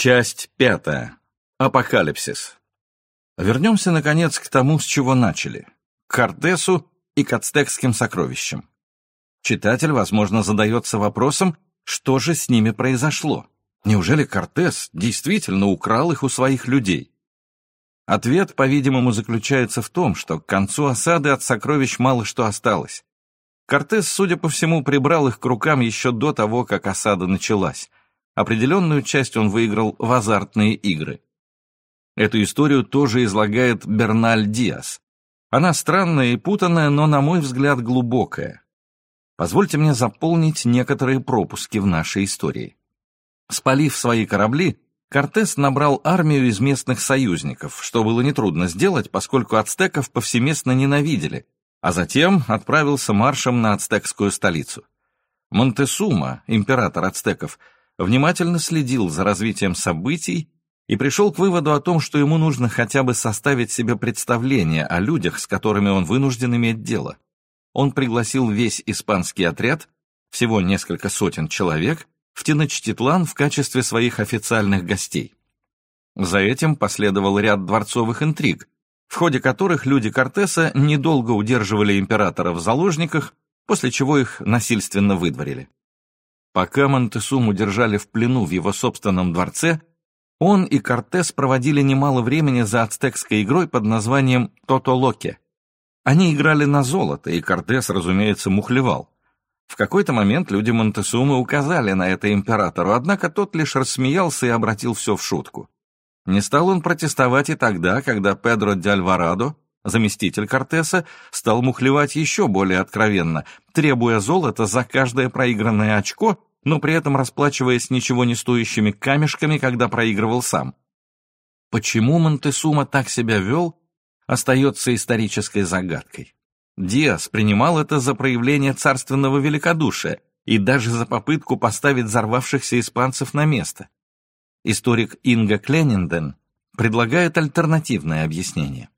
Часть пятая. Апокалипсис. Вернемся, наконец, к тому, с чего начали. К Кортесу и к ацтекским сокровищам. Читатель, возможно, задается вопросом, что же с ними произошло? Неужели Кортес действительно украл их у своих людей? Ответ, по-видимому, заключается в том, что к концу осады от сокровищ мало что осталось. Кортес, судя по всему, прибрал их к рукам еще до того, как осада началась. Определенную часть он выиграл в азартные игры. Эту историю тоже излагает Берналь Диас. Она странная и путанная, но, на мой взгляд, глубокая. Позвольте мне заполнить некоторые пропуски в нашей истории. Спалив свои корабли, Кортес набрал армию из местных союзников, что было нетрудно сделать, поскольку ацтеков повсеместно ненавидели, а затем отправился маршем на ацтекскую столицу. Монтесума, император ацтеков, внимательно следил за развитием событий и пришел к выводу о том, что ему нужно хотя бы составить себе представление о людях, с которыми он вынужден иметь дело. Он пригласил весь испанский отряд, всего несколько сотен человек, в Теночтитлан в качестве своих официальных гостей. За этим последовал ряд дворцовых интриг, в ходе которых люди Кортеса недолго удерживали императора в заложниках, после чего их насильственно выдворили. Пока Монтесуму держали в плену в его собственном дворце, он и Кортес проводили немало времени за ацтекской игрой под названием «Тотолоке». Они играли на золото, и Кортес, разумеется, мухлевал. В какой-то момент люди Монтесумы указали на это императору, однако тот лишь рассмеялся и обратил все в шутку. Не стал он протестовать и тогда, когда Педро де Альварадо, заместитель Кортеса, стал мухлевать еще более откровенно, требуя золота за каждое проигранное очко, но при этом расплачиваясь ничего не стоящими камешками, когда проигрывал сам. Почему Монтесума так себя вел, остается исторической загадкой. Диас принимал это за проявление царственного великодушия и даже за попытку поставить взорвавшихся испанцев на место. Историк Инга Кленинден предлагает альтернативное объяснение.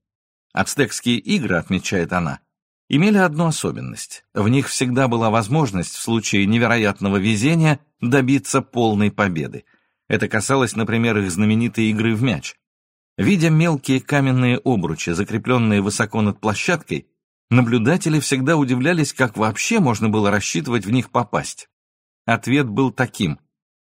Ацтекские игры, отмечает она, имели одну особенность. В них всегда была возможность в случае невероятного везения добиться полной победы. Это касалось, например, их знаменитой игры в мяч. Видя мелкие каменные обручи, закрепленные высоко над площадкой, наблюдатели всегда удивлялись, как вообще можно было рассчитывать в них попасть. Ответ был таким.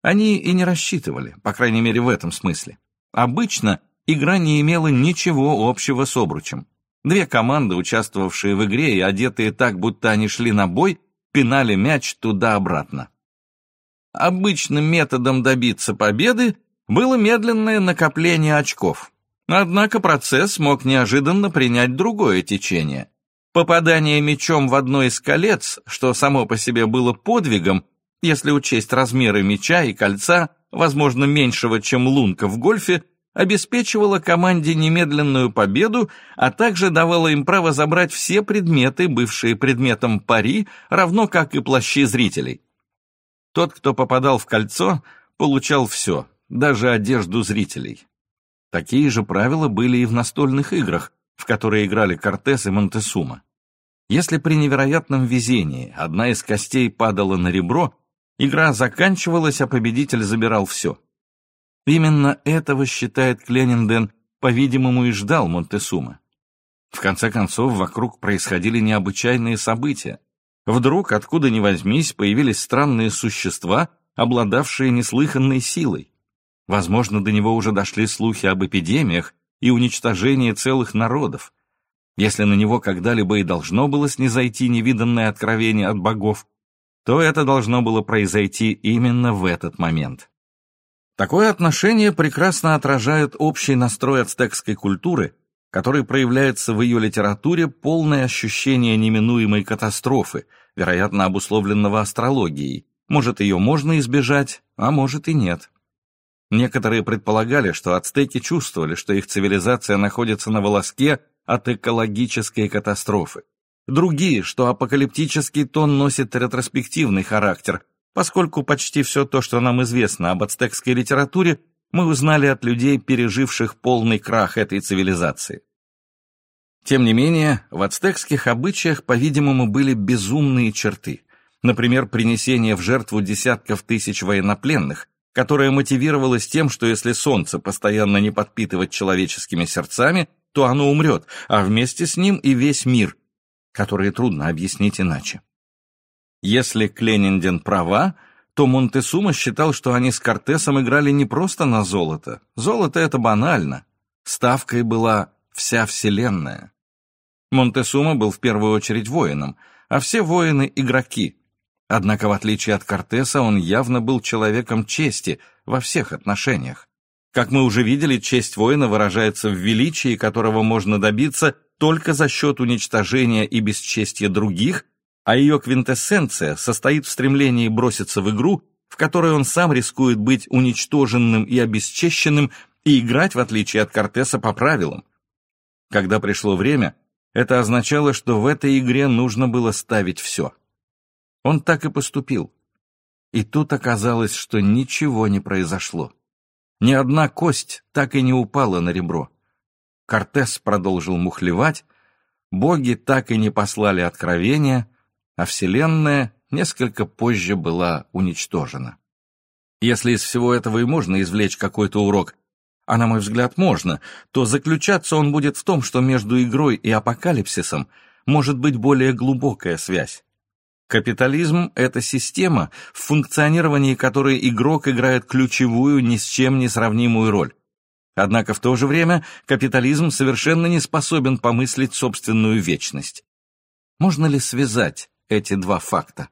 Они и не рассчитывали, по крайней мере в этом смысле. Обычно игра не имела ничего общего с обручем. Две команды, участвовавшие в игре и одетые так, будто они шли на бой, пинали мяч туда-обратно. Обычным методом добиться победы было медленное накопление очков. Однако процесс мог неожиданно принять другое течение. Попадание мячом в одно из колец, что само по себе было подвигом, если учесть размеры мяча и кольца, возможно, меньшего, чем лунка в гольфе, обеспечивала команде немедленную победу, а также давала им право забрать все предметы, бывшие предметом пари, равно как и плащи зрителей. Тот, кто попадал в кольцо, получал все, даже одежду зрителей. Такие же правила были и в настольных играх, в которые играли Кортес и Монтесума. Если при невероятном везении одна из костей падала на ребро, игра заканчивалась, а победитель забирал все. Именно этого, считает Кленинден, по-видимому, и ждал Монтесума. В конце концов, вокруг происходили необычайные события. Вдруг, откуда ни возьмись, появились странные существа, обладавшие неслыханной силой. Возможно, до него уже дошли слухи об эпидемиях и уничтожении целых народов. Если на него когда-либо и должно было снизойти невиданное откровение от богов, то это должно было произойти именно в этот момент. Такое отношение прекрасно отражает общий настрой ацтекской культуры, который проявляется в ее литературе полное ощущение неминуемой катастрофы, вероятно, обусловленного астрологией. Может, ее можно избежать, а может и нет. Некоторые предполагали, что ацтеки чувствовали, что их цивилизация находится на волоске от экологической катастрофы. Другие, что апокалиптический тон носит ретроспективный характер, поскольку почти все то, что нам известно об ацтекской литературе, мы узнали от людей, переживших полный крах этой цивилизации. Тем не менее, в ацтекских обычаях, по-видимому, были безумные черты. Например, принесение в жертву десятков тысяч военнопленных, которая мотивировалась тем, что если Солнце постоянно не подпитывать человеческими сердцами, то оно умрет, а вместе с ним и весь мир, который трудно объяснить иначе. Если Кленинден права, то Монтесума считал, что они с Кортесом играли не просто на золото. Золото — это банально. Ставкой была вся Вселенная. Монтесума был в первую очередь воином, а все воины — игроки. Однако, в отличие от Кортеса, он явно был человеком чести во всех отношениях. Как мы уже видели, честь воина выражается в величии, которого можно добиться только за счет уничтожения и бесчестия других, а ее квинтэссенция состоит в стремлении броситься в игру, в которой он сам рискует быть уничтоженным и обесчещенным и играть, в отличие от Кортеса, по правилам. Когда пришло время, это означало, что в этой игре нужно было ставить все. Он так и поступил. И тут оказалось, что ничего не произошло. Ни одна кость так и не упала на ребро. Кортес продолжил мухлевать, боги так и не послали откровения, а Вселенная несколько позже была уничтожена. Если из всего этого и можно извлечь какой-то урок, а на мой взгляд можно, то заключаться он будет в том, что между игрой и апокалипсисом может быть более глубокая связь. Капитализм — это система, в функционировании которой игрок играет ключевую, ни с чем не сравнимую роль. Однако в то же время капитализм совершенно не способен помыслить собственную вечность. Можно ли связать эти два факта?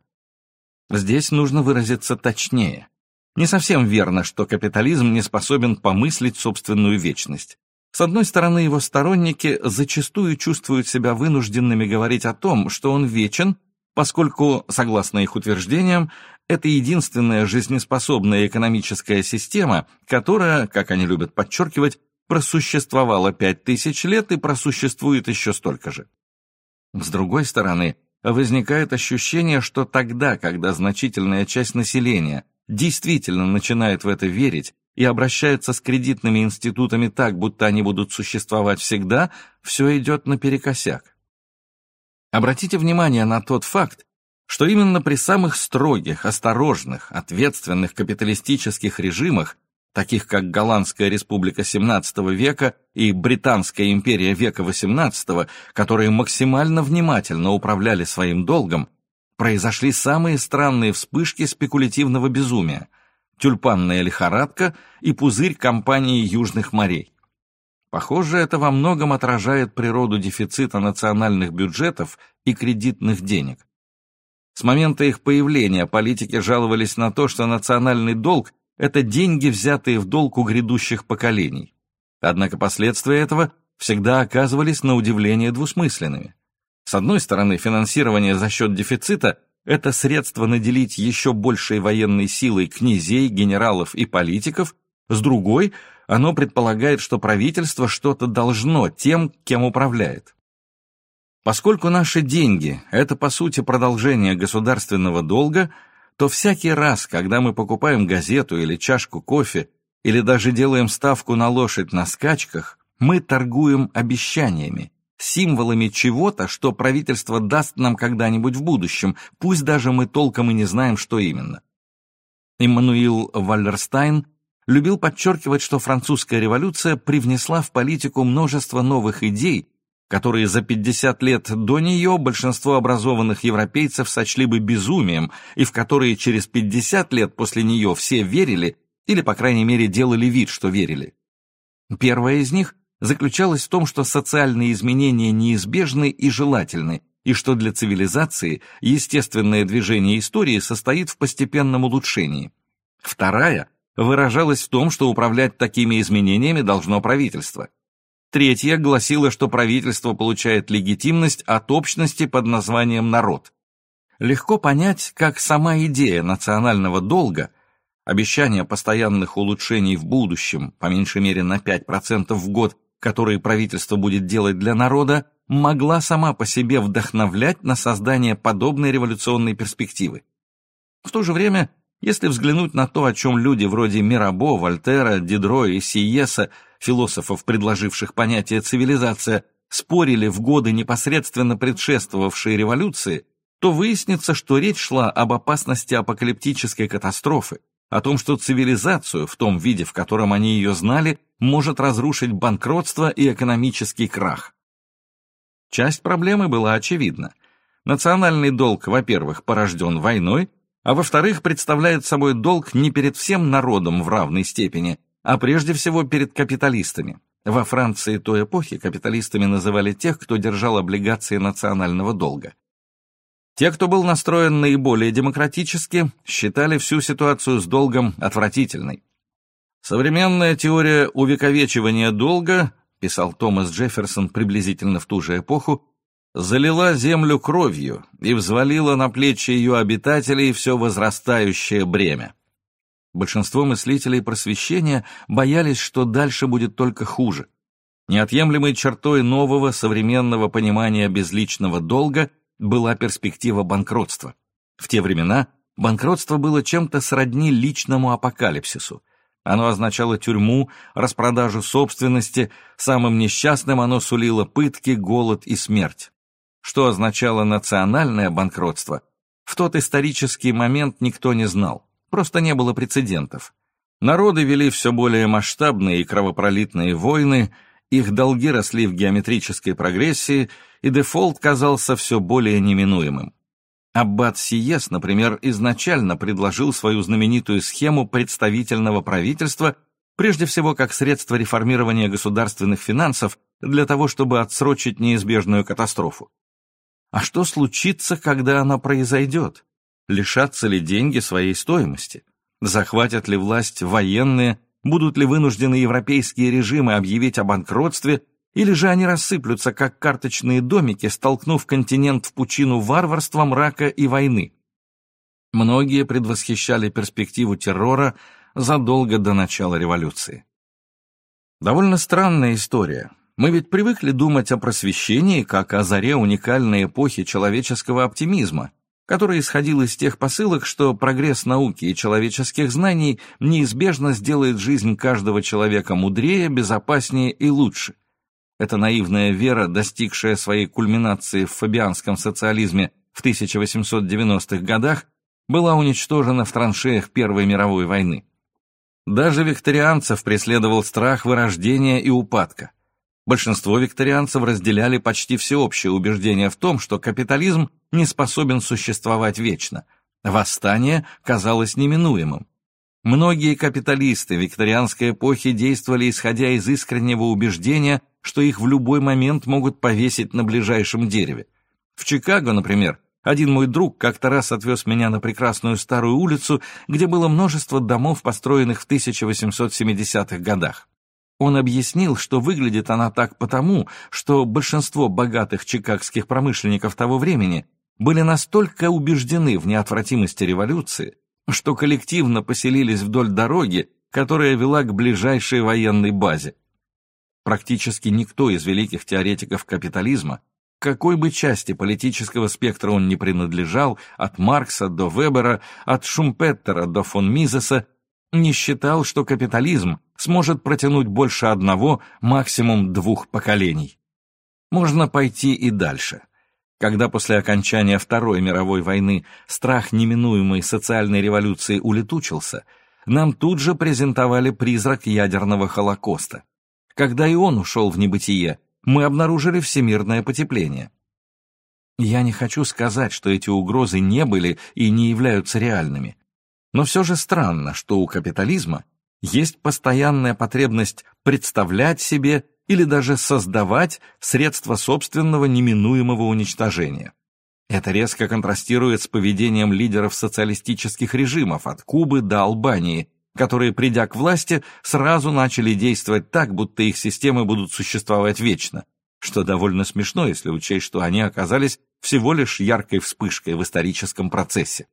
Здесь нужно выразиться точнее. Не совсем верно, что капитализм не способен помыслить собственную вечность. С одной стороны, его сторонники зачастую чувствуют себя вынужденными говорить о том, что он вечен, поскольку, согласно их утверждениям, это единственная жизнеспособная экономическая система, которая, как они любят подчеркивать, просуществовала пять тысяч лет и просуществует еще столько же. С другой стороны, возникает ощущение, что тогда, когда значительная часть населения действительно начинает в это верить и обращается с кредитными институтами так, будто они будут существовать всегда, все идет наперекосяк. Обратите внимание на тот факт, что именно при самых строгих, осторожных, ответственных капиталистических режимах, таких как Голландская республика XVII века и Британская империя века XVIII, которые максимально внимательно управляли своим долгом, произошли самые странные вспышки спекулятивного безумия, тюльпанная лихорадка и пузырь компании Южных морей. Похоже, это во многом отражает природу дефицита национальных бюджетов и кредитных денег. С момента их появления политики жаловались на то, что национальный долг – это деньги, взятые в долг у грядущих поколений. Однако последствия этого всегда оказывались на удивление двусмысленными. С одной стороны, финансирование за счет дефицита – это средство наделить еще большей военной силой князей, генералов и политиков, с другой – оно предполагает, что правительство что-то должно тем, кем управляет. Поскольку наши деньги – это, по сути, продолжение государственного долга, то всякий раз, когда мы покупаем газету или чашку кофе, или даже делаем ставку на лошадь на скачках, мы торгуем обещаниями, символами чего-то, что правительство даст нам когда-нибудь в будущем, пусть даже мы толком и не знаем, что именно. Иммануил Валлерстайн любил подчеркивать, что французская революция привнесла в политику множество новых идей, которые за 50 лет до нее большинство образованных европейцев сочли бы безумием, и в которые через 50 лет после нее все верили, или, по крайней мере, делали вид, что верили. Первая из них заключалась в том, что социальные изменения неизбежны и желательны, и что для цивилизации естественное движение истории состоит в постепенном улучшении. Вторая выражалась в том, что управлять такими изменениями должно правительство. Третья гласила, что правительство получает легитимность от общности под названием «народ». Легко понять, как сама идея национального долга, обещание постоянных улучшений в будущем, по меньшей мере на 5% в год, которые правительство будет делать для народа, могла сама по себе вдохновлять на создание подобной революционной перспективы. В то же время, если взглянуть на то, о чем люди вроде Мирабо, Вольтера, Дидро и Сиеса философов, предложивших понятие «цивилизация», спорили в годы, непосредственно предшествовавшие революции, то выяснится, что речь шла об опасности апокалиптической катастрофы, о том, что цивилизацию в том виде, в котором они ее знали, может разрушить банкротство и экономический крах. Часть проблемы была очевидна. Национальный долг, во-первых, порожден войной, а во-вторых, представляет собой долг не перед всем народом в равной степени, а прежде всего перед капиталистами. Во Франции той эпохи капиталистами называли тех, кто держал облигации национального долга. Те, кто был настроен наиболее демократически, считали всю ситуацию с долгом отвратительной. Современная теория увековечивания долга, писал Томас Джефферсон приблизительно в ту же эпоху, залила землю кровью и взвалила на плечи ее обитателей все возрастающее бремя. Большинство мыслителей просвещения боялись, что дальше будет только хуже. Неотъемлемой чертой нового современного понимания безличного долга была перспектива банкротства. В те времена банкротство было чем-то сродни личному апокалипсису. Оно означало тюрьму, распродажу собственности, самым несчастным оно сулило пытки, голод и смерть. Что означало национальное банкротство, в тот исторический момент никто не знал. Просто не было прецедентов. Народы вели все более масштабные и кровопролитные войны, их долги росли в геометрической прогрессии, и дефолт казался все более неминуемым. Аббат Сиес, например, изначально предложил свою знаменитую схему представительного правительства прежде всего как средство реформирования государственных финансов для того, чтобы отсрочить неизбежную катастрофу. А что случится, когда она произойдет? Лишатся ли деньги своей стоимости? Захватят ли власть военные? Будут ли вынуждены европейские режимы объявить о банкротстве? Или же они рассыплются, как карточные домики, столкнув континент в пучину варварства, мрака и войны? Многие предвосхищали перспективу террора задолго до начала революции. Довольно странная история. Мы ведь привыкли думать о просвещении как о заре уникальной эпохи человеческого оптимизма, которая исходил из тех посылок, что прогресс науки и человеческих знаний неизбежно сделает жизнь каждого человека мудрее, безопаснее и лучше. Эта наивная вера, достигшая своей кульминации в фабианском социализме в 1890-х годах, была уничтожена в траншеях Первой мировой войны. Даже викторианцев преследовал страх вырождения и упадка. Большинство викторианцев разделяли почти всеобщее убеждение в том, что капитализм не способен существовать вечно. Восстание казалось неминуемым. Многие капиталисты викторианской эпохи действовали исходя из искреннего убеждения, что их в любой момент могут повесить на ближайшем дереве. В Чикаго, например, один мой друг как-то раз отвез меня на прекрасную старую улицу, где было множество домов, построенных в 1870-х годах. Он объяснил, что выглядит она так потому, что большинство богатых чикагских промышленников того времени были настолько убеждены в неотвратимости революции, что коллективно поселились вдоль дороги, которая вела к ближайшей военной базе. Практически никто из великих теоретиков капитализма, какой бы части политического спектра он ни принадлежал, от Маркса до Вебера, от Шумпеттера до фон Мизеса, не считал, что капитализм сможет протянуть больше одного, максимум двух поколений. Можно пойти и дальше. Когда после окончания Второй мировой войны страх неминуемой социальной революции улетучился, нам тут же презентовали призрак ядерного Холокоста. Когда и он ушел в небытие, мы обнаружили всемирное потепление. Я не хочу сказать, что эти угрозы не были и не являются реальными. Но все же странно, что у капитализма есть постоянная потребность представлять себе или даже создавать средства собственного неминуемого уничтожения. Это резко контрастирует с поведением лидеров социалистических режимов от Кубы до Албании, которые, придя к власти, сразу начали действовать так, будто их системы будут существовать вечно, что довольно смешно, если учесть, что они оказались всего лишь яркой вспышкой в историческом процессе.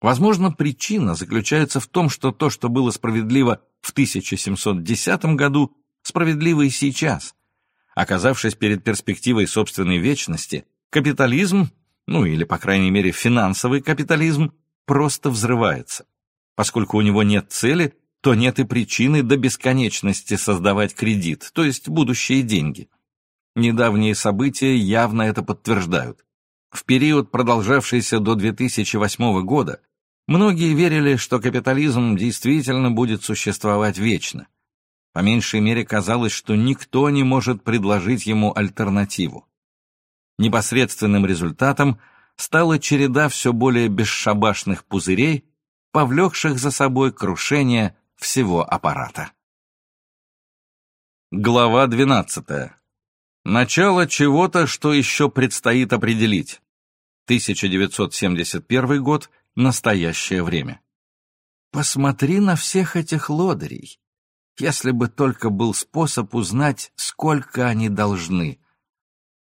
Возможно, причина заключается в том, что то, что было справедливо в 1710 году, справедливо и сейчас. Оказавшись перед перспективой собственной вечности, капитализм, ну или, по крайней мере, финансовый капитализм, просто взрывается. Поскольку у него нет цели, то нет и причины до бесконечности создавать кредит, то есть будущие деньги. Недавние события явно это подтверждают. В период, продолжавшийся до 2008 года, Многие верили, что капитализм действительно будет существовать вечно. По меньшей мере казалось, что никто не может предложить ему альтернативу. Непосредственным результатом стала череда все более бесшабашных пузырей, повлекших за собой крушение всего аппарата. Глава 12. Начало чего-то, что еще предстоит определить. 1971 год. Настоящее время. Посмотри на всех этих лодырей. Если бы только был способ узнать, сколько они должны.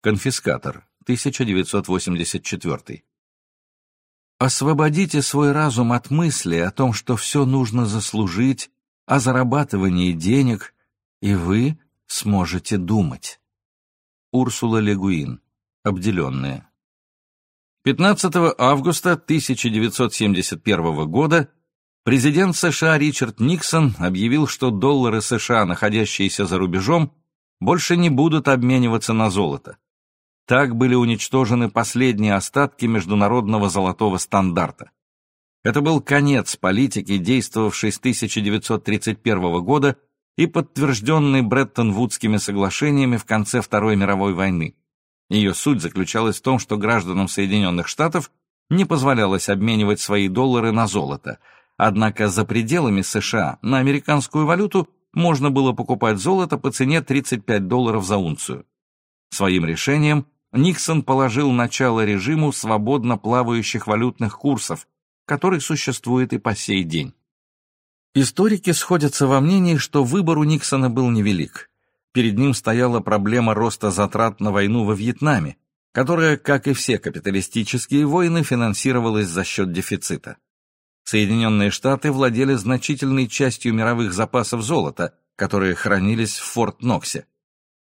Конфискатор. 1984. Освободите свой разум от мысли о том, что все нужно заслужить, о зарабатывании денег, и вы сможете думать. Урсула Легуин. Обделенная. 15 августа 1971 года президент США Ричард Никсон объявил, что доллары США, находящиеся за рубежом, больше не будут обмениваться на золото. Так были уничтожены последние остатки международного золотого стандарта. Это был конец политики, действовавшей с 1931 года и подтвержденной Бреттон-Вудскими соглашениями в конце Второй мировой войны. Ее суть заключалась в том, что гражданам Соединенных Штатов не позволялось обменивать свои доллары на золото, однако за пределами США на американскую валюту можно было покупать золото по цене 35 долларов за унцию. Своим решением Никсон положил начало режиму свободно плавающих валютных курсов, который существует и по сей день. Историки сходятся во мнении, что выбор у Никсона был невелик. Перед ним стояла проблема роста затрат на войну во Вьетнаме, которая, как и все капиталистические войны, финансировалась за счет дефицита. Соединенные Штаты владели значительной частью мировых запасов золота, которые хранились в Форт-Ноксе,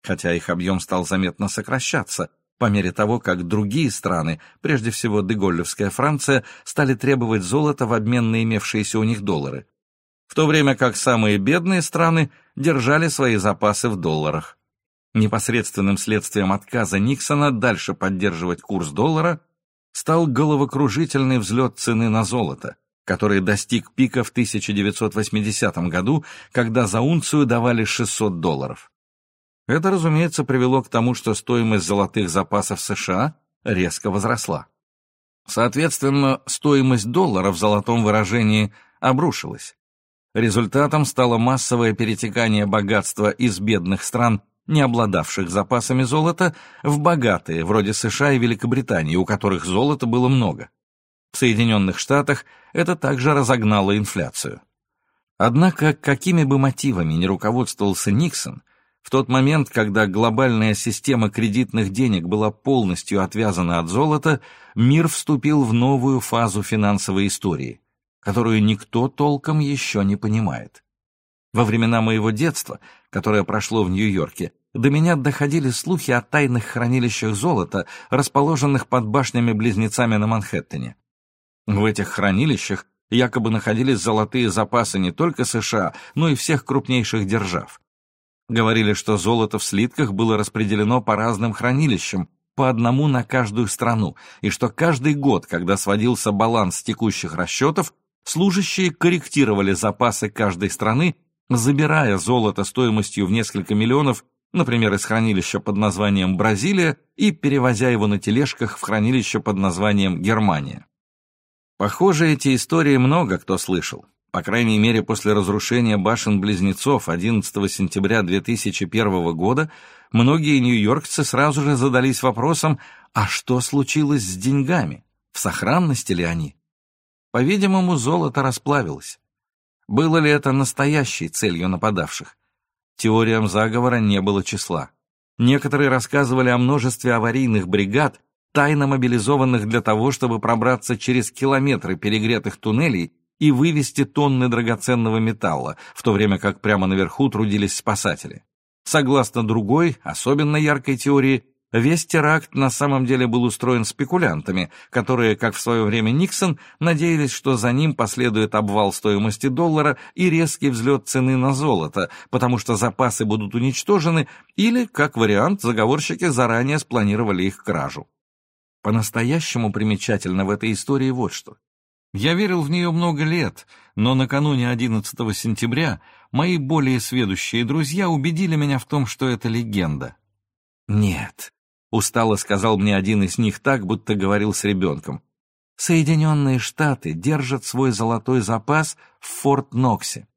хотя их объем стал заметно сокращаться, по мере того, как другие страны, прежде всего Деголлевская Франция, стали требовать золота в обмен на имевшиеся у них доллары в то время как самые бедные страны держали свои запасы в долларах. Непосредственным следствием отказа Никсона дальше поддерживать курс доллара стал головокружительный взлет цены на золото, который достиг пика в 1980 году, когда за унцию давали 600 долларов. Это, разумеется, привело к тому, что стоимость золотых запасов США резко возросла. Соответственно, стоимость доллара в золотом выражении обрушилась. Результатом стало массовое перетекание богатства из бедных стран, не обладавших запасами золота, в богатые, вроде США и Великобритании, у которых золота было много. В Соединенных Штатах это также разогнало инфляцию. Однако, какими бы мотивами ни руководствовался Никсон, в тот момент, когда глобальная система кредитных денег была полностью отвязана от золота, мир вступил в новую фазу финансовой истории – которую никто толком еще не понимает. Во времена моего детства, которое прошло в Нью-Йорке, до меня доходили слухи о тайных хранилищах золота, расположенных под башнями-близнецами на Манхэттене. В этих хранилищах якобы находились золотые запасы не только США, но и всех крупнейших держав. Говорили, что золото в слитках было распределено по разным хранилищам, по одному на каждую страну, и что каждый год, когда сводился баланс текущих расчетов, служащие корректировали запасы каждой страны, забирая золото стоимостью в несколько миллионов, например, из хранилища под названием Бразилия, и перевозя его на тележках в хранилище под названием Германия. Похоже, эти истории много кто слышал. По крайней мере, после разрушения башен-близнецов 11 сентября 2001 года многие нью-йоркцы сразу же задались вопросом, а что случилось с деньгами? В сохранности ли они? По-видимому, золото расплавилось. Было ли это настоящей целью нападавших? Теориям заговора не было числа. Некоторые рассказывали о множестве аварийных бригад, тайно мобилизованных для того, чтобы пробраться через километры перегретых туннелей и вывести тонны драгоценного металла, в то время как прямо наверху трудились спасатели. Согласно другой, особенно яркой теории, Весь теракт на самом деле был устроен спекулянтами, которые, как в свое время Никсон, надеялись, что за ним последует обвал стоимости доллара и резкий взлет цены на золото, потому что запасы будут уничтожены, или, как вариант, заговорщики заранее спланировали их кражу. По-настоящему примечательно в этой истории вот что. Я верил в нее много лет, но накануне 11 сентября мои более сведущие друзья убедили меня в том, что это легенда. «Нет», — устало сказал мне один из них так, будто говорил с ребенком. «Соединенные Штаты держат свой золотой запас в Форт-Ноксе».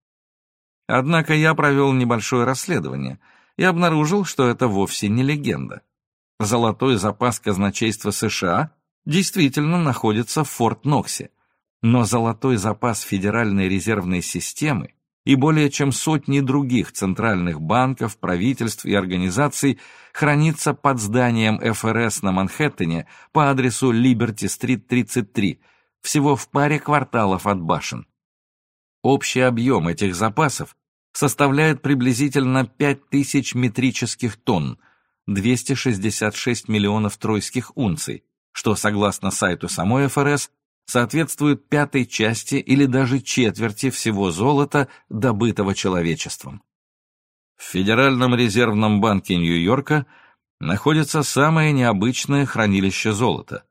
Однако я провел небольшое расследование и обнаружил, что это вовсе не легенда. Золотой запас казначейства США действительно находится в Форт-Ноксе, но золотой запас Федеральной резервной системы и более чем сотни других центральных банков, правительств и организаций хранится под зданием ФРС на Манхэттене по адресу Либерти-стрит 33, всего в паре кварталов от башен. Общий объем этих запасов составляет приблизительно 5000 метрических тонн, 266 миллионов тройских унций, что, согласно сайту самой ФРС, соответствует пятой части или даже четверти всего золота, добытого человечеством. В Федеральном резервном банке Нью-Йорка находится самое необычное хранилище золота.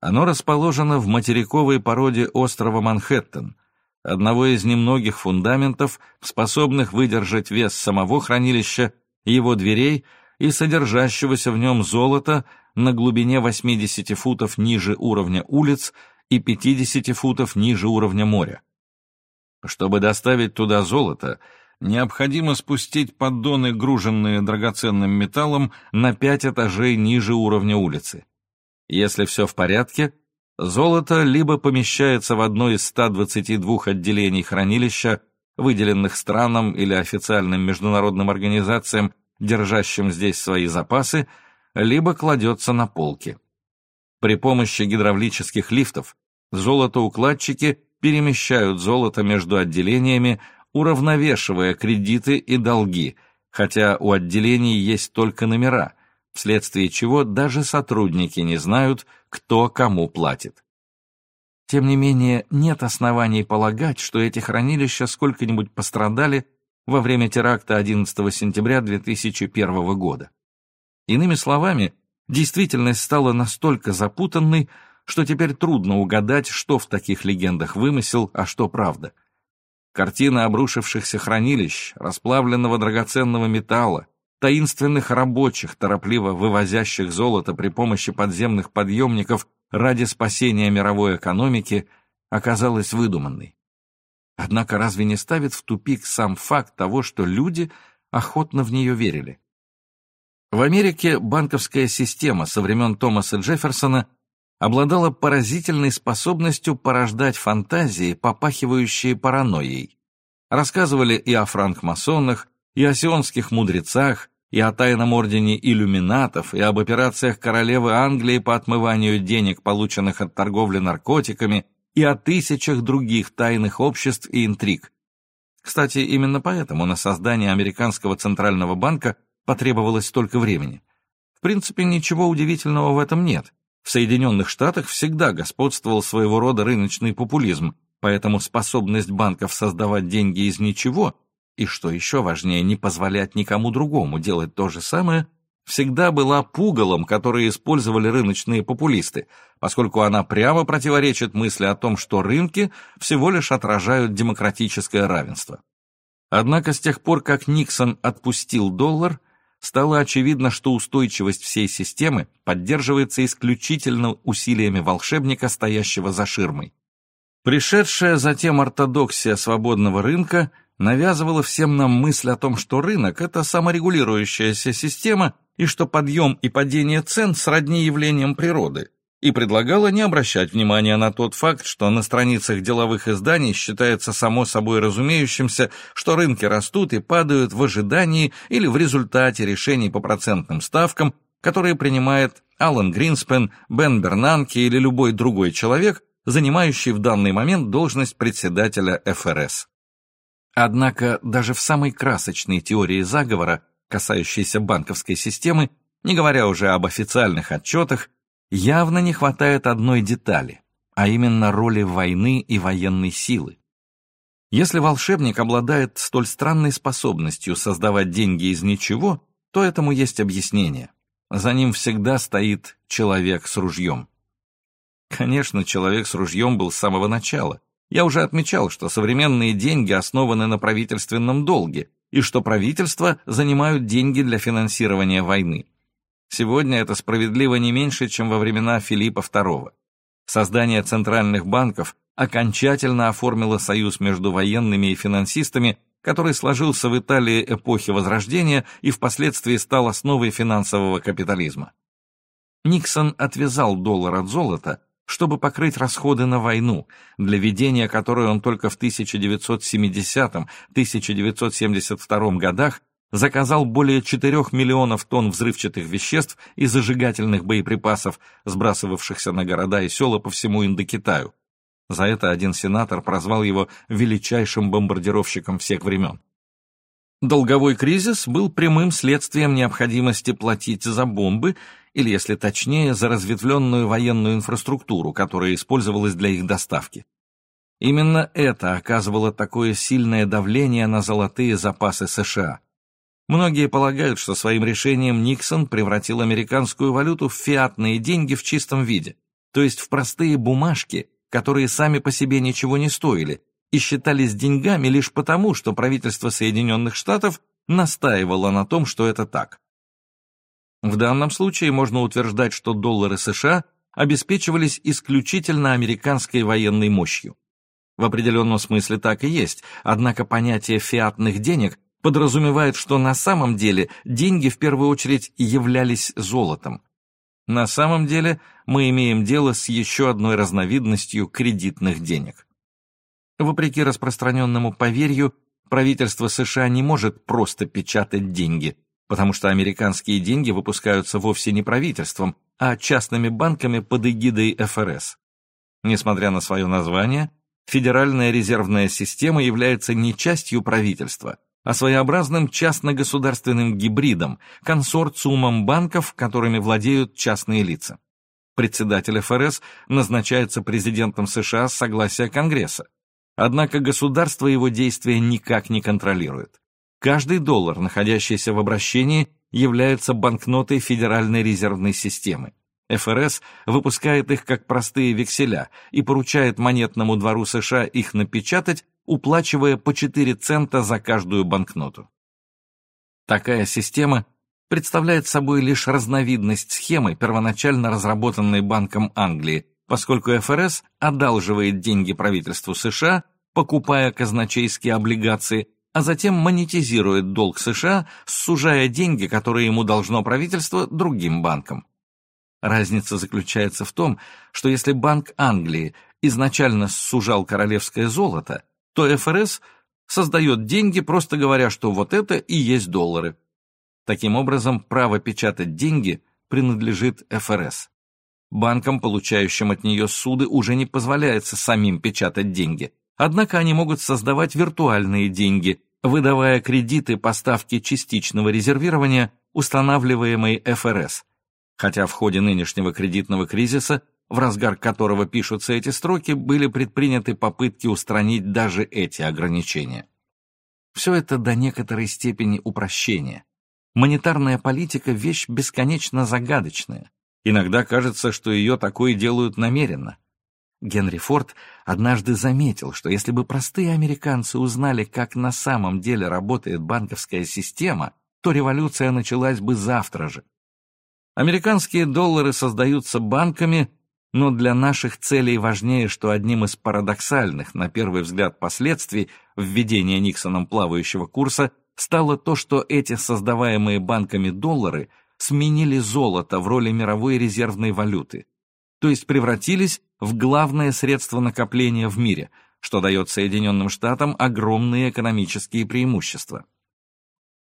Оно расположено в материковой породе острова Манхэттен, одного из немногих фундаментов, способных выдержать вес самого хранилища, его дверей и содержащегося в нем золота на глубине 80 футов ниже уровня улиц и 50 футов ниже уровня моря. Чтобы доставить туда золото, необходимо спустить поддоны, груженные драгоценным металлом, на 5 этажей ниже уровня улицы. Если все в порядке, золото либо помещается в одно из 122 отделений хранилища, выделенных странам или официальным международным организациям, держащим здесь свои запасы, либо кладется на полки. При помощи гидравлических лифтов золотоукладчики перемещают золото между отделениями, уравновешивая кредиты и долги, хотя у отделений есть только номера, вследствие чего даже сотрудники не знают, кто кому платит. Тем не менее, нет оснований полагать, что эти хранилища сколько-нибудь пострадали во время теракта 11 сентября 2001 года. Иными словами, действительность стала настолько запутанной, что теперь трудно угадать, что в таких легендах вымысел, а что правда. Картина обрушившихся хранилищ, расплавленного драгоценного металла, таинственных рабочих, торопливо вывозящих золото при помощи подземных подъемников ради спасения мировой экономики, оказалась выдуманной. Однако разве не ставит в тупик сам факт того, что люди охотно в нее верили? В Америке банковская система со времен Томаса Джефферсона обладала поразительной способностью порождать фантазии, попахивающие паранойей. Рассказывали и о франкмасонах, и о сионских мудрецах, и о тайном ордене иллюминатов, и об операциях королевы Англии по отмыванию денег, полученных от торговли наркотиками, и о тысячах других тайных обществ и интриг. Кстати, именно поэтому на создание американского центрального банка потребовалось столько времени. В принципе, ничего удивительного в этом нет. В Соединенных Штатах всегда господствовал своего рода рыночный популизм, поэтому способность банков создавать деньги из ничего и, что еще важнее, не позволять никому другому делать то же самое, всегда была пугалом, который использовали рыночные популисты, поскольку она прямо противоречит мысли о том, что рынки всего лишь отражают демократическое равенство. Однако с тех пор, как Никсон отпустил доллар, стало очевидно, что устойчивость всей системы поддерживается исключительно усилиями волшебника, стоящего за ширмой. Пришедшая затем ортодоксия свободного рынка навязывала всем нам мысль о том, что рынок – это саморегулирующаяся система и что подъем и падение цен сродни явлениям природы – и предлагала не обращать внимания на тот факт, что на страницах деловых изданий считается само собой разумеющимся, что рынки растут и падают в ожидании или в результате решений по процентным ставкам, которые принимает Алан Гринспен, Бен Бернанки или любой другой человек, занимающий в данный момент должность председателя ФРС. Однако даже в самой красочной теории заговора, касающейся банковской системы, не говоря уже об официальных отчетах, явно не хватает одной детали, а именно роли войны и военной силы. Если волшебник обладает столь странной способностью создавать деньги из ничего, то этому есть объяснение. За ним всегда стоит человек с ружьем. Конечно, человек с ружьем был с самого начала. Я уже отмечал, что современные деньги основаны на правительственном долге, и что правительства занимают деньги для финансирования войны. Сегодня это справедливо не меньше, чем во времена Филиппа II. Создание центральных банков окончательно оформило союз между военными и финансистами, который сложился в Италии эпохи Возрождения и впоследствии стал основой финансового капитализма. Никсон отвязал доллар от золота, чтобы покрыть расходы на войну, для ведения которой он только в 1970-1972 годах заказал более 4 миллионов тонн взрывчатых веществ и зажигательных боеприпасов, сбрасывавшихся на города и села по всему Индокитаю. За это один сенатор прозвал его величайшим бомбардировщиком всех времен. Долговой кризис был прямым следствием необходимости платить за бомбы, или, если точнее, за разветвленную военную инфраструктуру, которая использовалась для их доставки. Именно это оказывало такое сильное давление на золотые запасы США. Многие полагают, что своим решением Никсон превратил американскую валюту в фиатные деньги в чистом виде, то есть в простые бумажки, которые сами по себе ничего не стоили и считались деньгами лишь потому, что правительство Соединенных Штатов настаивало на том, что это так. В данном случае можно утверждать, что доллары США обеспечивались исключительно американской военной мощью. В определенном смысле так и есть, однако понятие фиатных денег подразумевает, что на самом деле деньги в первую очередь являлись золотом. На самом деле мы имеем дело с еще одной разновидностью кредитных денег. Вопреки распространенному поверью, правительство США не может просто печатать деньги, потому что американские деньги выпускаются вовсе не правительством, а частными банками под эгидой ФРС. Несмотря на свое название, Федеральная резервная система является не частью правительства – а своеобразным частно-государственным гибридом, консорциумом банков, которыми владеют частные лица. Председатель ФРС назначается президентом США с согласия Конгресса. Однако государство его действия никак не контролирует. Каждый доллар, находящийся в обращении, является банкнотой Федеральной резервной системы. ФРС выпускает их как простые векселя и поручает монетному двору США их напечатать уплачивая по 4 цента за каждую банкноту. Такая система представляет собой лишь разновидность схемы, первоначально разработанной Банком Англии, поскольку ФРС одалживает деньги правительству США, покупая казначейские облигации, а затем монетизирует долг США, сужая деньги, которые ему должно правительство, другим банкам. Разница заключается в том, что если Банк Англии изначально сужал королевское золото, то ФРС создает деньги, просто говоря, что вот это и есть доллары. Таким образом, право печатать деньги принадлежит ФРС. Банкам, получающим от нее суды, уже не позволяется самим печатать деньги. Однако они могут создавать виртуальные деньги, выдавая кредиты по ставке частичного резервирования, устанавливаемой ФРС. Хотя в ходе нынешнего кредитного кризиса в разгар которого пишутся эти строки, были предприняты попытки устранить даже эти ограничения. Все это до некоторой степени упрощение. Монетарная политика – вещь бесконечно загадочная. Иногда кажется, что ее такое делают намеренно. Генри Форд однажды заметил, что если бы простые американцы узнали, как на самом деле работает банковская система, то революция началась бы завтра же. Американские доллары создаются банками, но для наших целей важнее, что одним из парадоксальных, на первый взгляд, последствий введения Никсоном плавающего курса стало то, что эти создаваемые банками доллары сменили золото в роли мировой резервной валюты, то есть превратились в главное средство накопления в мире, что дает Соединенным Штатам огромные экономические преимущества.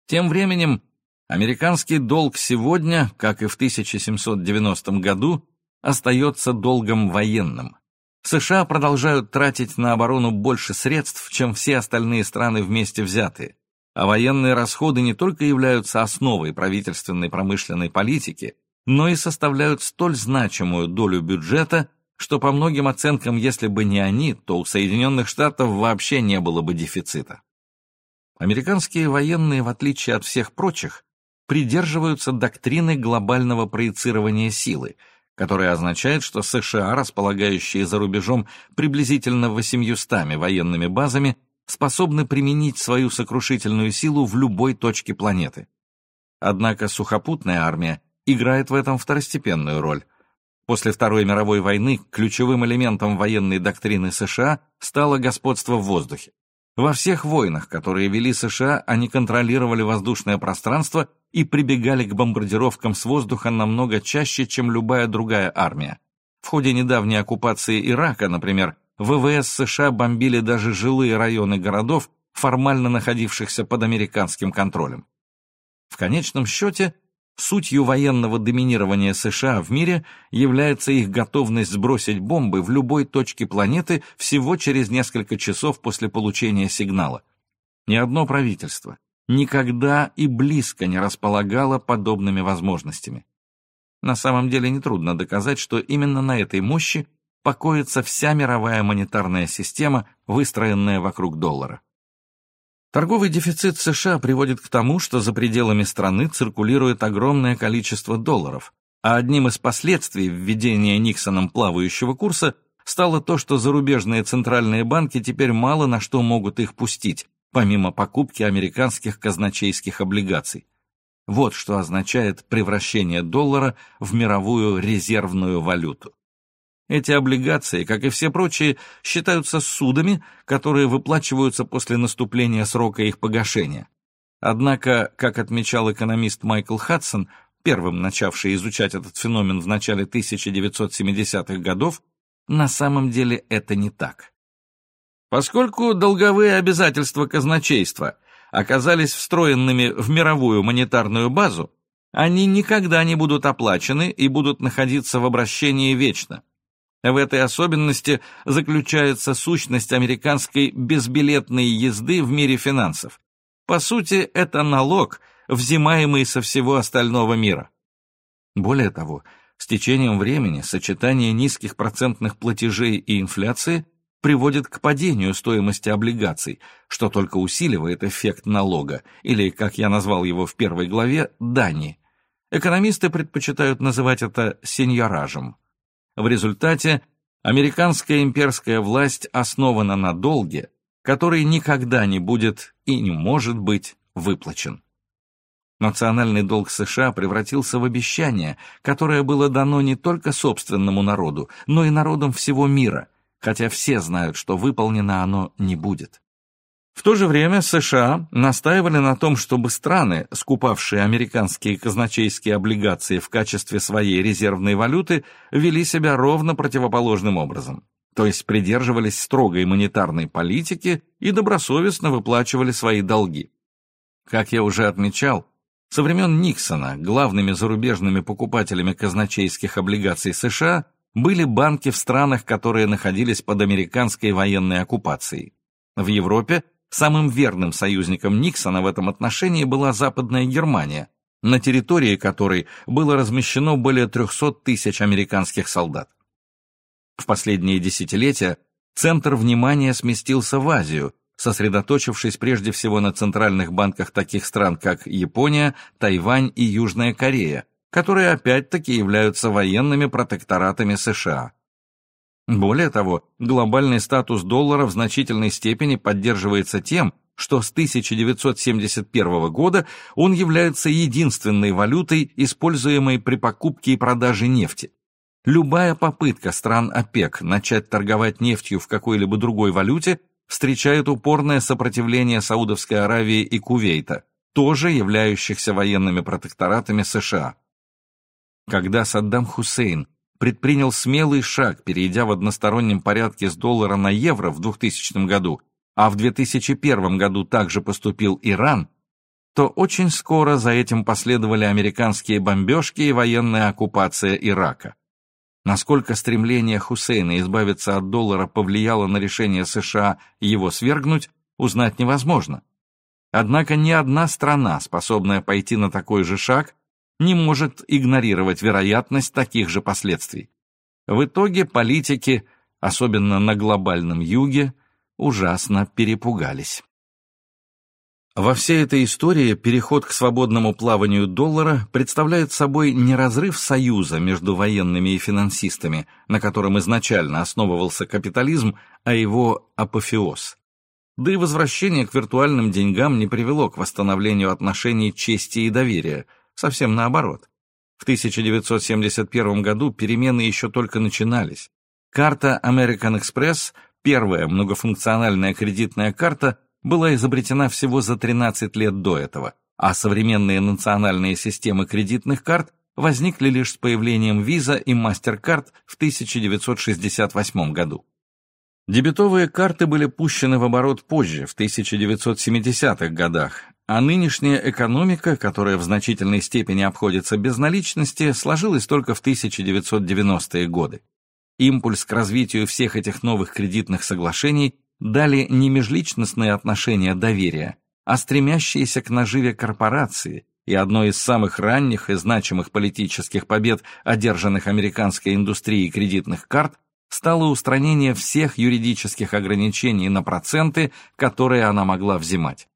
Тем временем, американский долг сегодня, как и в 1790 году, остается долгом военным. США продолжают тратить на оборону больше средств, чем все остальные страны вместе взятые, а военные расходы не только являются основой правительственной промышленной политики, но и составляют столь значимую долю бюджета, что по многим оценкам, если бы не они, то у Соединенных Штатов вообще не было бы дефицита. Американские военные, в отличие от всех прочих, придерживаются доктрины глобального проецирования силы – которое означает, что США, располагающие за рубежом приблизительно 800 военными базами, способны применить свою сокрушительную силу в любой точке планеты. Однако сухопутная армия играет в этом второстепенную роль. После Второй мировой войны ключевым элементом военной доктрины США стало господство в воздухе. Во всех войнах, которые вели США, они контролировали воздушное пространство и прибегали к бомбардировкам с воздуха намного чаще, чем любая другая армия. В ходе недавней оккупации Ирака, например, ВВС США бомбили даже жилые районы городов, формально находившихся под американским контролем. В конечном счете, сутью военного доминирования США в мире является их готовность сбросить бомбы в любой точке планеты всего через несколько часов после получения сигнала. Ни одно правительство никогда и близко не располагало подобными возможностями. На самом деле нетрудно доказать, что именно на этой мощи покоится вся мировая монетарная система, выстроенная вокруг доллара. Торговый дефицит США приводит к тому, что за пределами страны циркулирует огромное количество долларов, а одним из последствий введения Никсоном плавающего курса стало то, что зарубежные центральные банки теперь мало на что могут их пустить, помимо покупки американских казначейских облигаций. Вот что означает превращение доллара в мировую резервную валюту. Эти облигации, как и все прочие, считаются судами, которые выплачиваются после наступления срока их погашения. Однако, как отмечал экономист Майкл Хадсон, первым начавший изучать этот феномен в начале 1970-х годов, на самом деле это не так. Поскольку долговые обязательства казначейства оказались встроенными в мировую монетарную базу, они никогда не будут оплачены и будут находиться в обращении вечно. В этой особенности заключается сущность американской безбилетной езды в мире финансов. По сути, это налог, взимаемый со всего остального мира. Более того, с течением времени сочетание низких процентных платежей и инфляции приводит к падению стоимости облигаций, что только усиливает эффект налога, или, как я назвал его в первой главе, дани. Экономисты предпочитают называть это сеньоражем. В результате американская имперская власть основана на долге, который никогда не будет и не может быть выплачен. Национальный долг США превратился в обещание, которое было дано не только собственному народу, но и народам всего мира, хотя все знают, что выполнено оно не будет. В то же время США настаивали на том, чтобы страны, скупавшие американские казначейские облигации в качестве своей резервной валюты, вели себя ровно противоположным образом, то есть придерживались строгой монетарной политики и добросовестно выплачивали свои долги. Как я уже отмечал, со времен Никсона главными зарубежными покупателями казначейских облигаций США были банки в странах, которые находились под американской военной оккупацией. В Европе Самым верным союзником Никсона в этом отношении была Западная Германия, на территории которой было размещено более 300 тысяч американских солдат. В последние десятилетия центр внимания сместился в Азию, сосредоточившись прежде всего на центральных банках таких стран, как Япония, Тайвань и Южная Корея, которые опять-таки являются военными протекторатами США. Более того, глобальный статус доллара в значительной степени поддерживается тем, что с 1971 года он является единственной валютой, используемой при покупке и продаже нефти. Любая попытка стран ОПЕК начать торговать нефтью в какой-либо другой валюте встречает упорное сопротивление Саудовской Аравии и Кувейта, тоже являющихся военными протекторатами США. Когда Саддам Хусейн предпринял смелый шаг, перейдя в одностороннем порядке с доллара на евро в 2000 году, а в 2001 году также поступил Иран, то очень скоро за этим последовали американские бомбежки и военная оккупация Ирака. Насколько стремление Хусейна избавиться от доллара повлияло на решение США его свергнуть, узнать невозможно. Однако ни одна страна, способная пойти на такой же шаг, не может игнорировать вероятность таких же последствий. В итоге политики, особенно на глобальном юге, ужасно перепугались. Во всей этой истории переход к свободному плаванию доллара представляет собой не разрыв союза между военными и финансистами, на котором изначально основывался капитализм, а его апофеоз. Да и возвращение к виртуальным деньгам не привело к восстановлению отношений чести и доверия, совсем наоборот. В 1971 году перемены еще только начинались. Карта American Express, первая многофункциональная кредитная карта, была изобретена всего за 13 лет до этого, а современные национальные системы кредитных карт возникли лишь с появлением Visa и MasterCard в 1968 году. Дебетовые карты были пущены в оборот позже, в 1970-х годах, а нынешняя экономика, которая в значительной степени обходится без наличности, сложилась только в 1990-е годы. Импульс к развитию всех этих новых кредитных соглашений дали не межличностные отношения доверия, а стремящиеся к наживе корпорации, и одной из самых ранних и значимых политических побед, одержанных американской индустрией кредитных карт, стало устранение всех юридических ограничений на проценты, которые она могла взимать.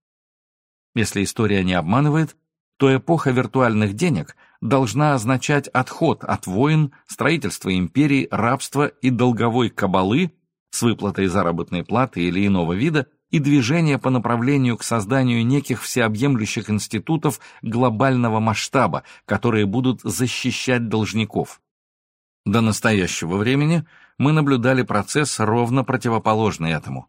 Если история не обманывает, то эпоха виртуальных денег должна означать отход от войн, строительства империй, рабства и долговой кабалы с выплатой заработной платы или иного вида и движение по направлению к созданию неких всеобъемлющих институтов глобального масштаба, которые будут защищать должников. До настоящего времени мы наблюдали процесс ровно противоположный этому.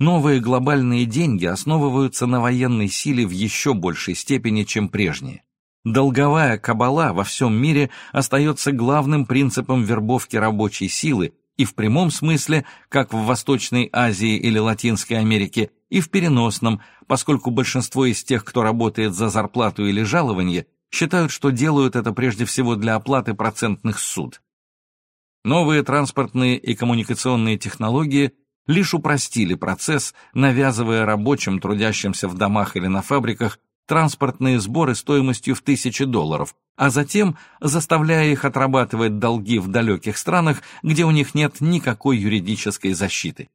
Новые глобальные деньги основываются на военной силе в еще большей степени, чем прежние. Долговая кабала во всем мире остается главным принципом вербовки рабочей силы и в прямом смысле, как в Восточной Азии или Латинской Америке, и в переносном, поскольку большинство из тех, кто работает за зарплату или жалование, считают, что делают это прежде всего для оплаты процентных суд. Новые транспортные и коммуникационные технологии лишь упростили процесс, навязывая рабочим, трудящимся в домах или на фабриках, транспортные сборы стоимостью в тысячи долларов, а затем заставляя их отрабатывать долги в далеких странах, где у них нет никакой юридической защиты.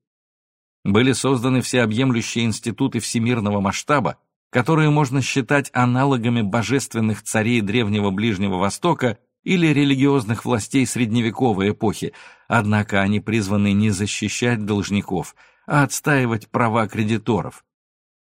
Были созданы всеобъемлющие институты всемирного масштаба, которые можно считать аналогами божественных царей Древнего Ближнего Востока или религиозных властей средневековой эпохи, однако они призваны не защищать должников, а отстаивать права кредиторов.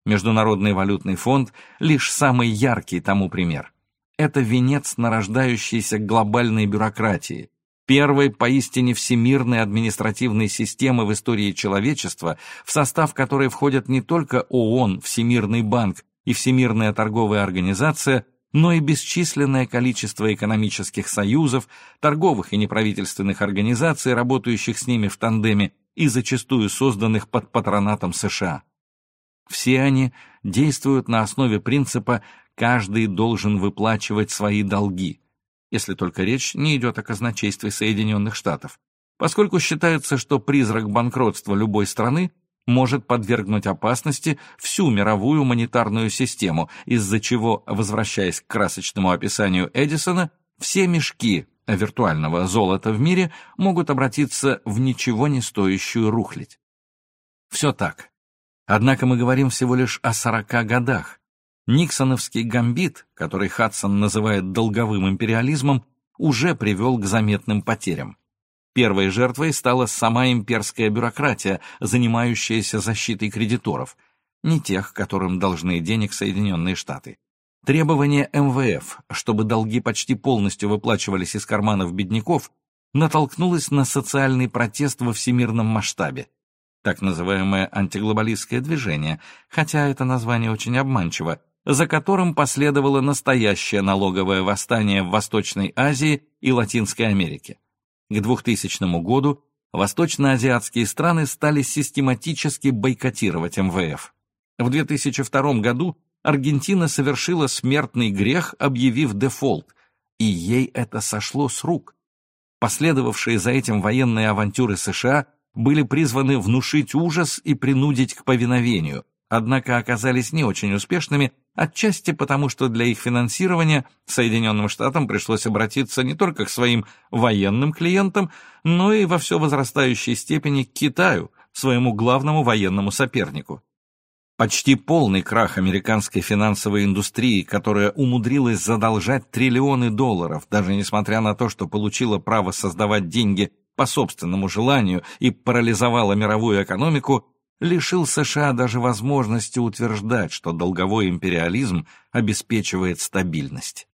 Международный валютный фонд – лишь самый яркий тому пример. Это венец нарождающейся глобальной бюрократии, первой поистине всемирной административной системы в истории человечества, в состав которой входят не только ООН, Всемирный банк и Всемирная торговая организация, но и бесчисленное количество экономических союзов, торговых и неправительственных организаций, работающих с ними в тандеме и зачастую созданных под патронатом США. Все они действуют на основе принципа «каждый должен выплачивать свои долги», если только речь не идет о казначействе Соединенных Штатов, поскольку считается, что призрак банкротства любой страны может подвергнуть опасности всю мировую монетарную систему, из-за чего, возвращаясь к красочному описанию Эдисона, все мешки виртуального золота в мире могут обратиться в ничего не стоящую рухлядь. Все так. Однако мы говорим всего лишь о 40 годах. Никсоновский гамбит, который Хадсон называет долговым империализмом, уже привел к заметным потерям. Первой жертвой стала сама имперская бюрократия, занимающаяся защитой кредиторов, не тех, которым должны денег Соединенные Штаты. Требование МВФ, чтобы долги почти полностью выплачивались из карманов бедняков, натолкнулось на социальный протест во всемирном масштабе так называемое антиглобалистское движение, хотя это название очень обманчиво, за которым последовало настоящее налоговое восстание в Восточной Азии и Латинской Америке. К 2000 году восточноазиатские страны стали систематически бойкотировать МВФ. В 2002 году Аргентина совершила смертный грех, объявив дефолт, и ей это сошло с рук. Последовавшие за этим военные авантюры США были призваны внушить ужас и принудить к повиновению, однако оказались не очень успешными, отчасти потому, что для их финансирования Соединенным Штатам пришлось обратиться не только к своим военным клиентам, но и во все возрастающей степени к Китаю, своему главному военному сопернику. Почти полный крах американской финансовой индустрии, которая умудрилась задолжать триллионы долларов, даже несмотря на то, что получила право создавать деньги по собственному желанию и парализовала мировую экономику, лишил США даже возможности утверждать, что долговой империализм обеспечивает стабильность.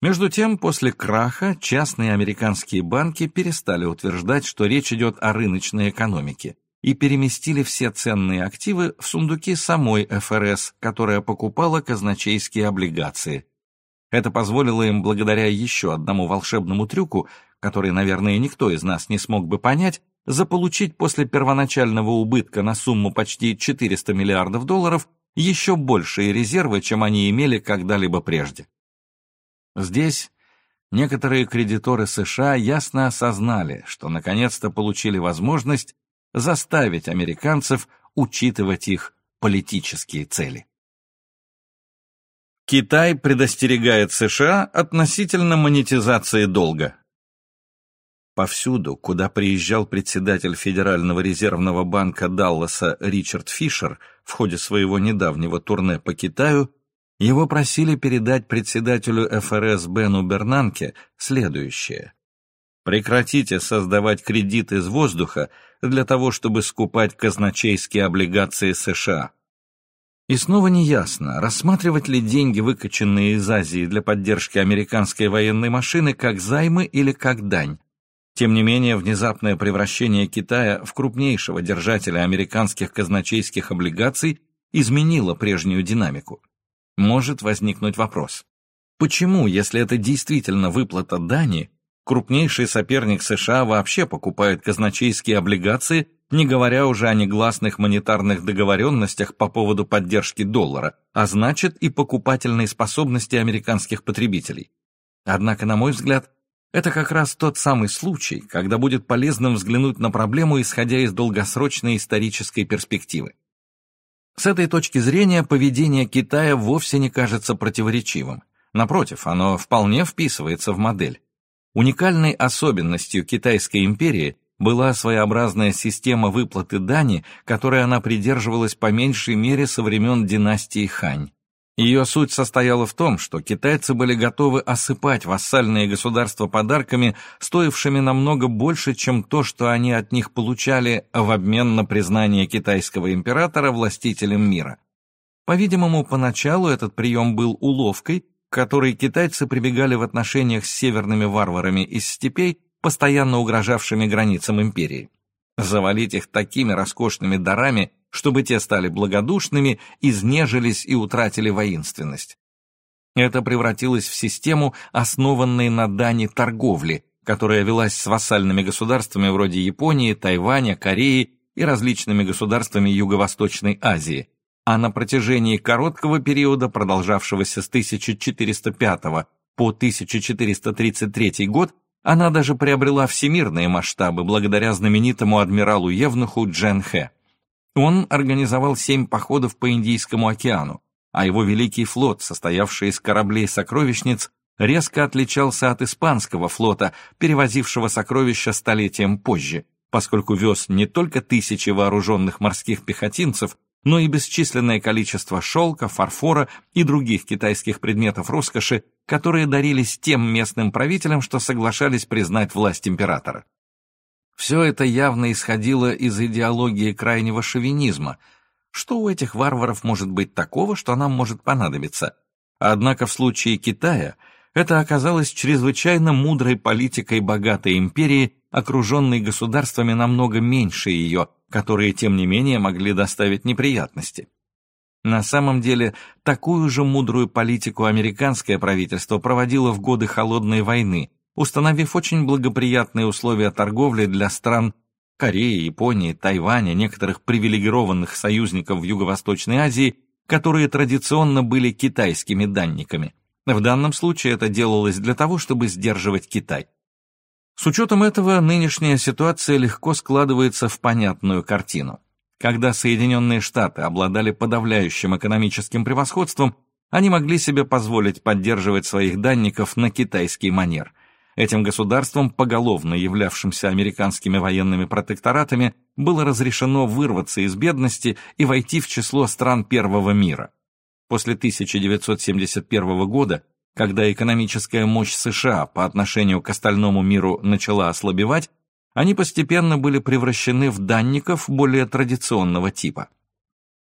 Между тем, после краха частные американские банки перестали утверждать, что речь идет о рыночной экономике, и переместили все ценные активы в сундуки самой ФРС, которая покупала казначейские облигации. Это позволило им, благодаря еще одному волшебному трюку, который, наверное, никто из нас не смог бы понять, заполучить после первоначального убытка на сумму почти 400 миллиардов долларов еще большие резервы, чем они имели когда-либо прежде. Здесь некоторые кредиторы США ясно осознали, что наконец-то получили возможность заставить американцев учитывать их политические цели. Китай предостерегает США относительно монетизации долга. Повсюду, куда приезжал председатель Федерального резервного банка Далласа Ричард Фишер в ходе своего недавнего турне по Китаю, его просили передать председателю ФРС Бену Бернанке следующее. Прекратите создавать кредит из воздуха для того, чтобы скупать казначейские облигации США. И снова неясно, рассматривать ли деньги, выкачанные из Азии для поддержки американской военной машины, как займы или как дань. Тем не менее, внезапное превращение Китая в крупнейшего держателя американских казначейских облигаций изменило прежнюю динамику. Может возникнуть вопрос. Почему, если это действительно выплата дани, Крупнейший соперник США вообще покупает казначейские облигации, не говоря уже о негласных монетарных договоренностях по поводу поддержки доллара, а значит и покупательной способности американских потребителей. Однако, на мой взгляд, это как раз тот самый случай, когда будет полезным взглянуть на проблему, исходя из долгосрочной исторической перспективы. С этой точки зрения поведение Китая вовсе не кажется противоречивым. Напротив, оно вполне вписывается в модель. Уникальной особенностью Китайской империи была своеобразная система выплаты дани, которой она придерживалась по меньшей мере со времен династии Хань. Ее суть состояла в том, что китайцы были готовы осыпать вассальные государства подарками, стоившими намного больше, чем то, что они от них получали в обмен на признание китайского императора властителем мира. По-видимому, поначалу этот прием был уловкой, которой китайцы прибегали в отношениях с северными варварами из степей, постоянно угрожавшими границам империи. Завалить их такими роскошными дарами, чтобы те стали благодушными, изнежились и утратили воинственность. Это превратилось в систему, основанной на дани торговли, которая велась с вассальными государствами вроде Японии, Тайваня, Кореи и различными государствами Юго-Восточной Азии, а на протяжении короткого периода, продолжавшегося с 1405 по 1433 год, она даже приобрела всемирные масштабы благодаря знаменитому адмиралу Евнуху Джен Хэ. Он организовал семь походов по Индийскому океану, а его великий флот, состоявший из кораблей-сокровищниц, резко отличался от испанского флота, перевозившего сокровища столетием позже, поскольку вез не только тысячи вооруженных морских пехотинцев, но и бесчисленное количество шелка, фарфора и других китайских предметов роскоши, которые дарились тем местным правителям, что соглашались признать власть императора. Все это явно исходило из идеологии крайнего шовинизма. Что у этих варваров может быть такого, что нам может понадобиться? Однако в случае Китая это оказалось чрезвычайно мудрой политикой богатой империи, окруженной государствами намного меньше ее, которые, тем не менее, могли доставить неприятности. На самом деле, такую же мудрую политику американское правительство проводило в годы Холодной войны, установив очень благоприятные условия торговли для стран Кореи, Японии, Тайваня, некоторых привилегированных союзников в Юго-Восточной Азии, которые традиционно были китайскими данниками. В данном случае это делалось для того, чтобы сдерживать Китай. С учетом этого нынешняя ситуация легко складывается в понятную картину. Когда Соединенные Штаты обладали подавляющим экономическим превосходством, они могли себе позволить поддерживать своих данников на китайский манер. Этим государствам, поголовно являвшимся американскими военными протекторатами, было разрешено вырваться из бедности и войти в число стран Первого мира. После 1971 года, когда экономическая мощь США по отношению к остальному миру начала ослабевать, они постепенно были превращены в данников более традиционного типа.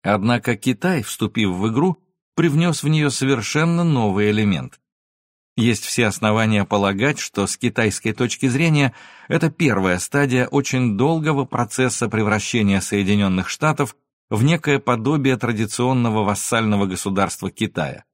Однако Китай, вступив в игру, привнес в нее совершенно новый элемент. Есть все основания полагать, что с китайской точки зрения это первая стадия очень долгого процесса превращения Соединенных Штатов в некое подобие традиционного вассального государства Китая.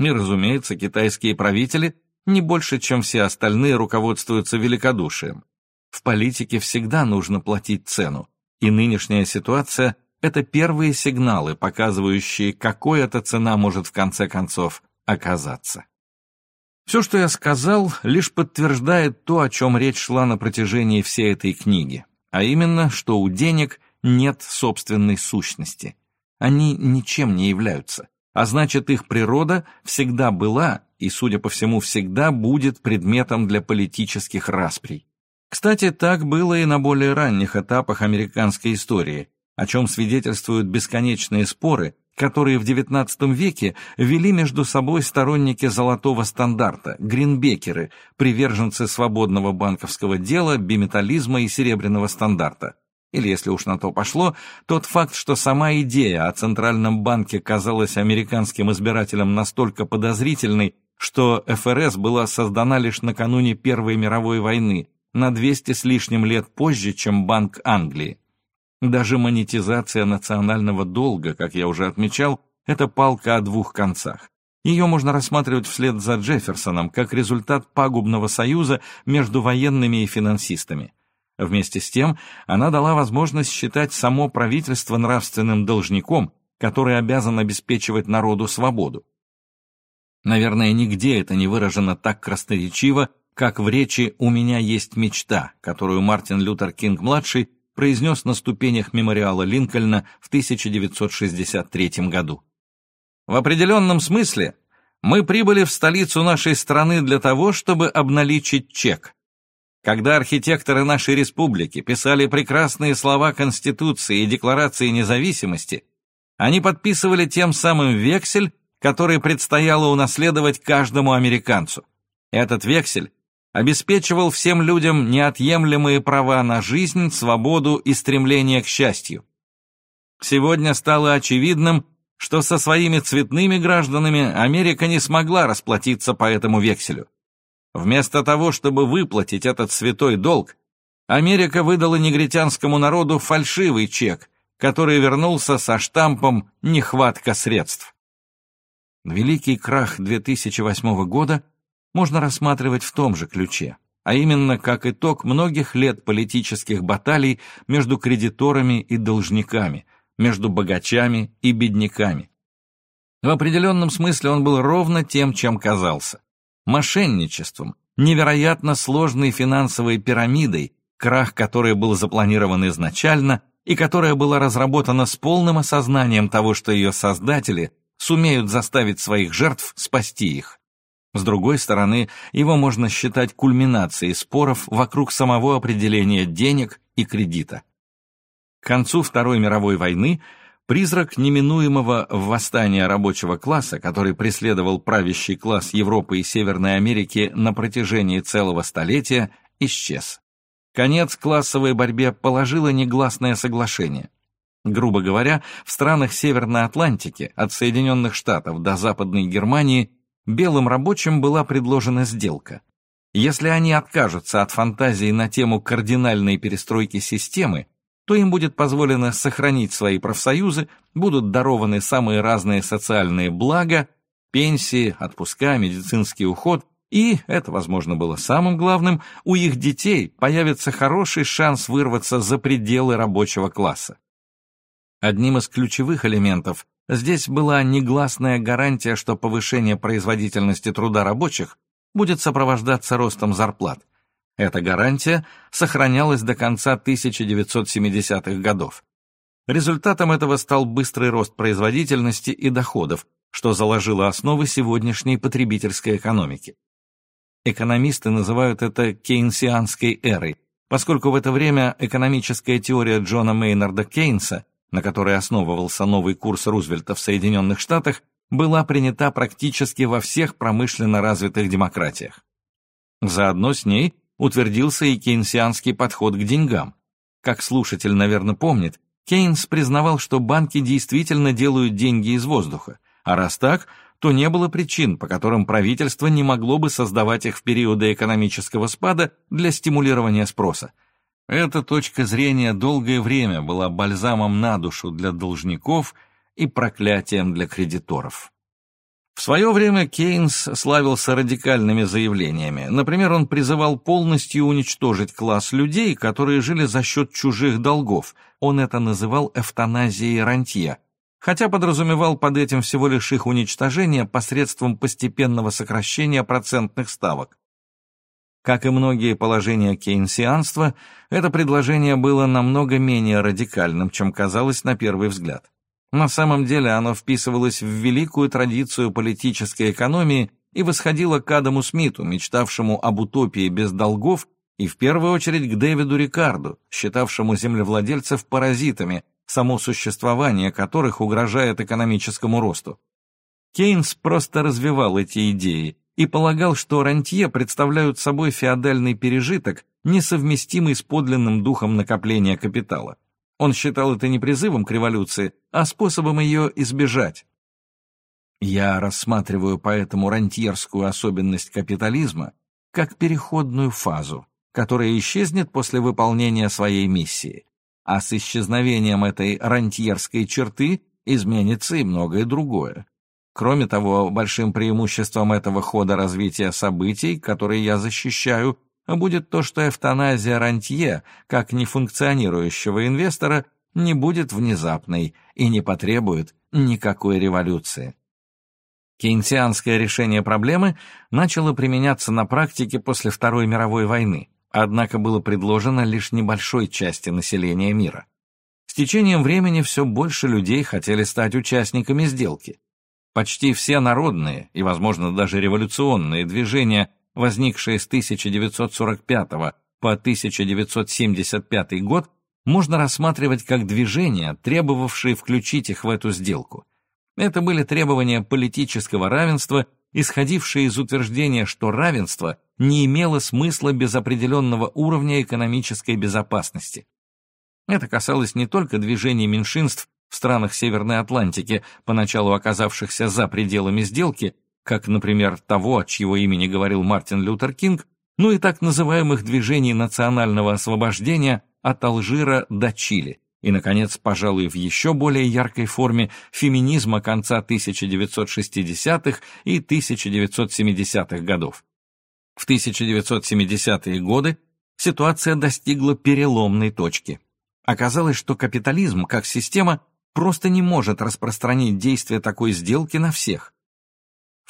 И, разумеется, китайские правители не больше, чем все остальные, руководствуются великодушием. В политике всегда нужно платить цену, и нынешняя ситуация – это первые сигналы, показывающие, какой эта цена может в конце концов оказаться. Все, что я сказал, лишь подтверждает то, о чем речь шла на протяжении всей этой книги, а именно, что у денег нет собственной сущности. Они ничем не являются, а значит, их природа всегда была и, судя по всему, всегда будет предметом для политических расприй. Кстати, так было и на более ранних этапах американской истории, о чем свидетельствуют бесконечные споры, которые в XIX веке вели между собой сторонники золотого стандарта, гринбекеры, приверженцы свободного банковского дела, биметаллизма и серебряного стандарта. Или, если уж на то пошло, тот факт, что сама идея о Центральном банке казалась американским избирателям настолько подозрительной, что ФРС была создана лишь накануне Первой мировой войны, на 200 с лишним лет позже, чем Банк Англии. Даже монетизация национального долга, как я уже отмечал, это палка о двух концах. Ее можно рассматривать вслед за Джефферсоном как результат пагубного союза между военными и финансистами. Вместе с тем, она дала возможность считать само правительство нравственным должником, который обязан обеспечивать народу свободу. Наверное, нигде это не выражено так красноречиво, как в речи «У меня есть мечта», которую Мартин Лютер Кинг-младший произнес на ступенях мемориала Линкольна в 1963 году. В определенном смысле мы прибыли в столицу нашей страны для того, чтобы обналичить чек. Когда архитекторы нашей республики писали прекрасные слова Конституции и Декларации независимости, они подписывали тем самым вексель, который предстояло унаследовать каждому американцу. Этот вексель обеспечивал всем людям неотъемлемые права на жизнь, свободу и стремление к счастью. Сегодня стало очевидным, что со своими цветными гражданами Америка не смогла расплатиться по этому векселю. Вместо того, чтобы выплатить этот святой долг, Америка выдала негритянскому народу фальшивый чек, который вернулся со штампом «нехватка средств». Великий крах 2008 года можно рассматривать в том же ключе, а именно как итог многих лет политических баталий между кредиторами и должниками, между богачами и бедняками. В определенном смысле он был ровно тем, чем казался – мошенничеством, невероятно сложной финансовой пирамидой, крах которой был запланирован изначально и которая была разработана с полным осознанием того, что ее создатели сумеют заставить своих жертв спасти их. С другой стороны, его можно считать кульминацией споров вокруг самого определения денег и кредита. К концу Второй мировой войны призрак неминуемого восстания рабочего класса, который преследовал правящий класс Европы и Северной Америки на протяжении целого столетия, исчез. Конец классовой борьбе положило негласное соглашение. Грубо говоря, в странах Северной Атлантики, от Соединенных Штатов до Западной Германии, белым рабочим была предложена сделка. Если они откажутся от фантазии на тему кардинальной перестройки системы, то им будет позволено сохранить свои профсоюзы, будут дарованы самые разные социальные блага, пенсии, отпуска, медицинский уход, и, это, возможно, было самым главным, у их детей появится хороший шанс вырваться за пределы рабочего класса. Одним из ключевых элементов Здесь была негласная гарантия, что повышение производительности труда рабочих будет сопровождаться ростом зарплат. Эта гарантия сохранялась до конца 1970-х годов. Результатом этого стал быстрый рост производительности и доходов, что заложило основы сегодняшней потребительской экономики. Экономисты называют это кейнсианской эрой, поскольку в это время экономическая теория Джона Мейнарда Кейнса, на которой основывался новый курс Рузвельта в Соединенных Штатах, была принята практически во всех промышленно развитых демократиях. Заодно с ней утвердился и кейнсианский подход к деньгам. Как слушатель, наверное, помнит, Кейнс признавал, что банки действительно делают деньги из воздуха, а раз так, то не было причин, по которым правительство не могло бы создавать их в периоды экономического спада для стимулирования спроса. Эта точка зрения долгое время была бальзамом на душу для должников и проклятием для кредиторов. В свое время Кейнс славился радикальными заявлениями. Например, он призывал полностью уничтожить класс людей, которые жили за счет чужих долгов. Он это называл эвтаназией рантье, хотя подразумевал под этим всего лишь их уничтожение посредством постепенного сокращения процентных ставок. Как и многие положения кейнсианства, это предложение было намного менее радикальным, чем казалось на первый взгляд. На самом деле оно вписывалось в великую традицию политической экономии и восходило к Адаму Смиту, мечтавшему об утопии без долгов, и в первую очередь к Дэвиду Рикарду, считавшему землевладельцев паразитами, само существование которых угрожает экономическому росту. Кейнс просто развивал эти идеи и полагал, что рантье представляют собой феодальный пережиток, несовместимый с подлинным духом накопления капитала. Он считал это не призывом к революции, а способом ее избежать. Я рассматриваю поэтому рантьерскую особенность капитализма как переходную фазу, которая исчезнет после выполнения своей миссии. А с исчезновением этой рантьерской черты изменится и многое другое. Кроме того, большим преимуществом этого хода развития событий, которые я защищаю, будет то, что эвтаназия рантье, как нефункционирующего инвестора, не будет внезапной и не потребует никакой революции. Кейнсианское решение проблемы начало применяться на практике после Второй мировой войны, однако было предложено лишь небольшой части населения мира. С течением времени все больше людей хотели стать участниками сделки. Почти все народные и, возможно, даже революционные движения – возникшее с 1945 по 1975 год, можно рассматривать как движения, требовавшие включить их в эту сделку. Это были требования политического равенства, исходившие из утверждения, что равенство не имело смысла без определенного уровня экономической безопасности. Это касалось не только движений меньшинств в странах Северной Атлантики, поначалу оказавшихся за пределами сделки, как, например, того, от чьего имени говорил Мартин Лютер Кинг, ну и так называемых движений национального освобождения от Алжира до Чили, и, наконец, пожалуй, в еще более яркой форме феминизма конца 1960-х и 1970-х годов. В 1970-е годы ситуация достигла переломной точки. Оказалось, что капитализм, как система, просто не может распространить действие такой сделки на всех,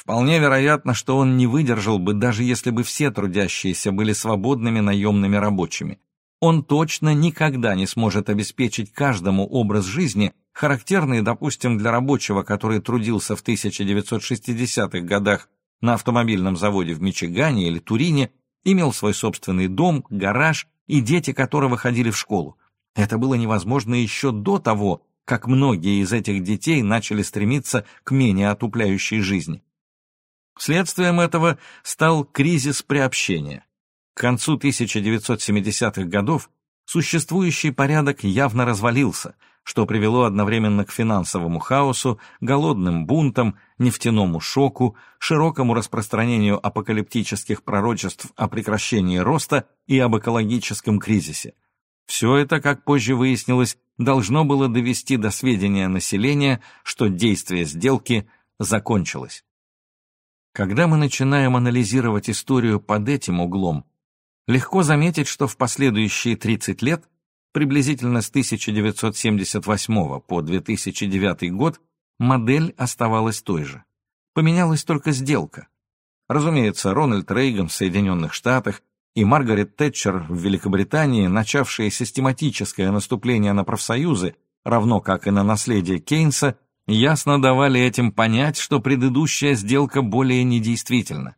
Вполне вероятно, что он не выдержал бы, даже если бы все трудящиеся были свободными наемными рабочими. Он точно никогда не сможет обеспечить каждому образ жизни, характерный, допустим, для рабочего, который трудился в 1960-х годах на автомобильном заводе в Мичигане или Турине, имел свой собственный дом, гараж и дети которого ходили в школу. Это было невозможно еще до того, как многие из этих детей начали стремиться к менее отупляющей жизни. Следствием этого стал кризис приобщения. К концу 1970-х годов существующий порядок явно развалился, что привело одновременно к финансовому хаосу, голодным бунтам, нефтяному шоку, широкому распространению апокалиптических пророчеств о прекращении роста и об экологическом кризисе. Все это, как позже выяснилось, должно было довести до сведения населения, что действие сделки закончилось. Когда мы начинаем анализировать историю под этим углом, легко заметить, что в последующие 30 лет, приблизительно с 1978 по 2009 год, модель оставалась той же. Поменялась только сделка. Разумеется, Рональд Рейган в Соединенных Штатах и Маргарет Тэтчер в Великобритании, начавшие систематическое наступление на профсоюзы, равно как и на наследие Кейнса, ясно давали этим понять, что предыдущая сделка более недействительна.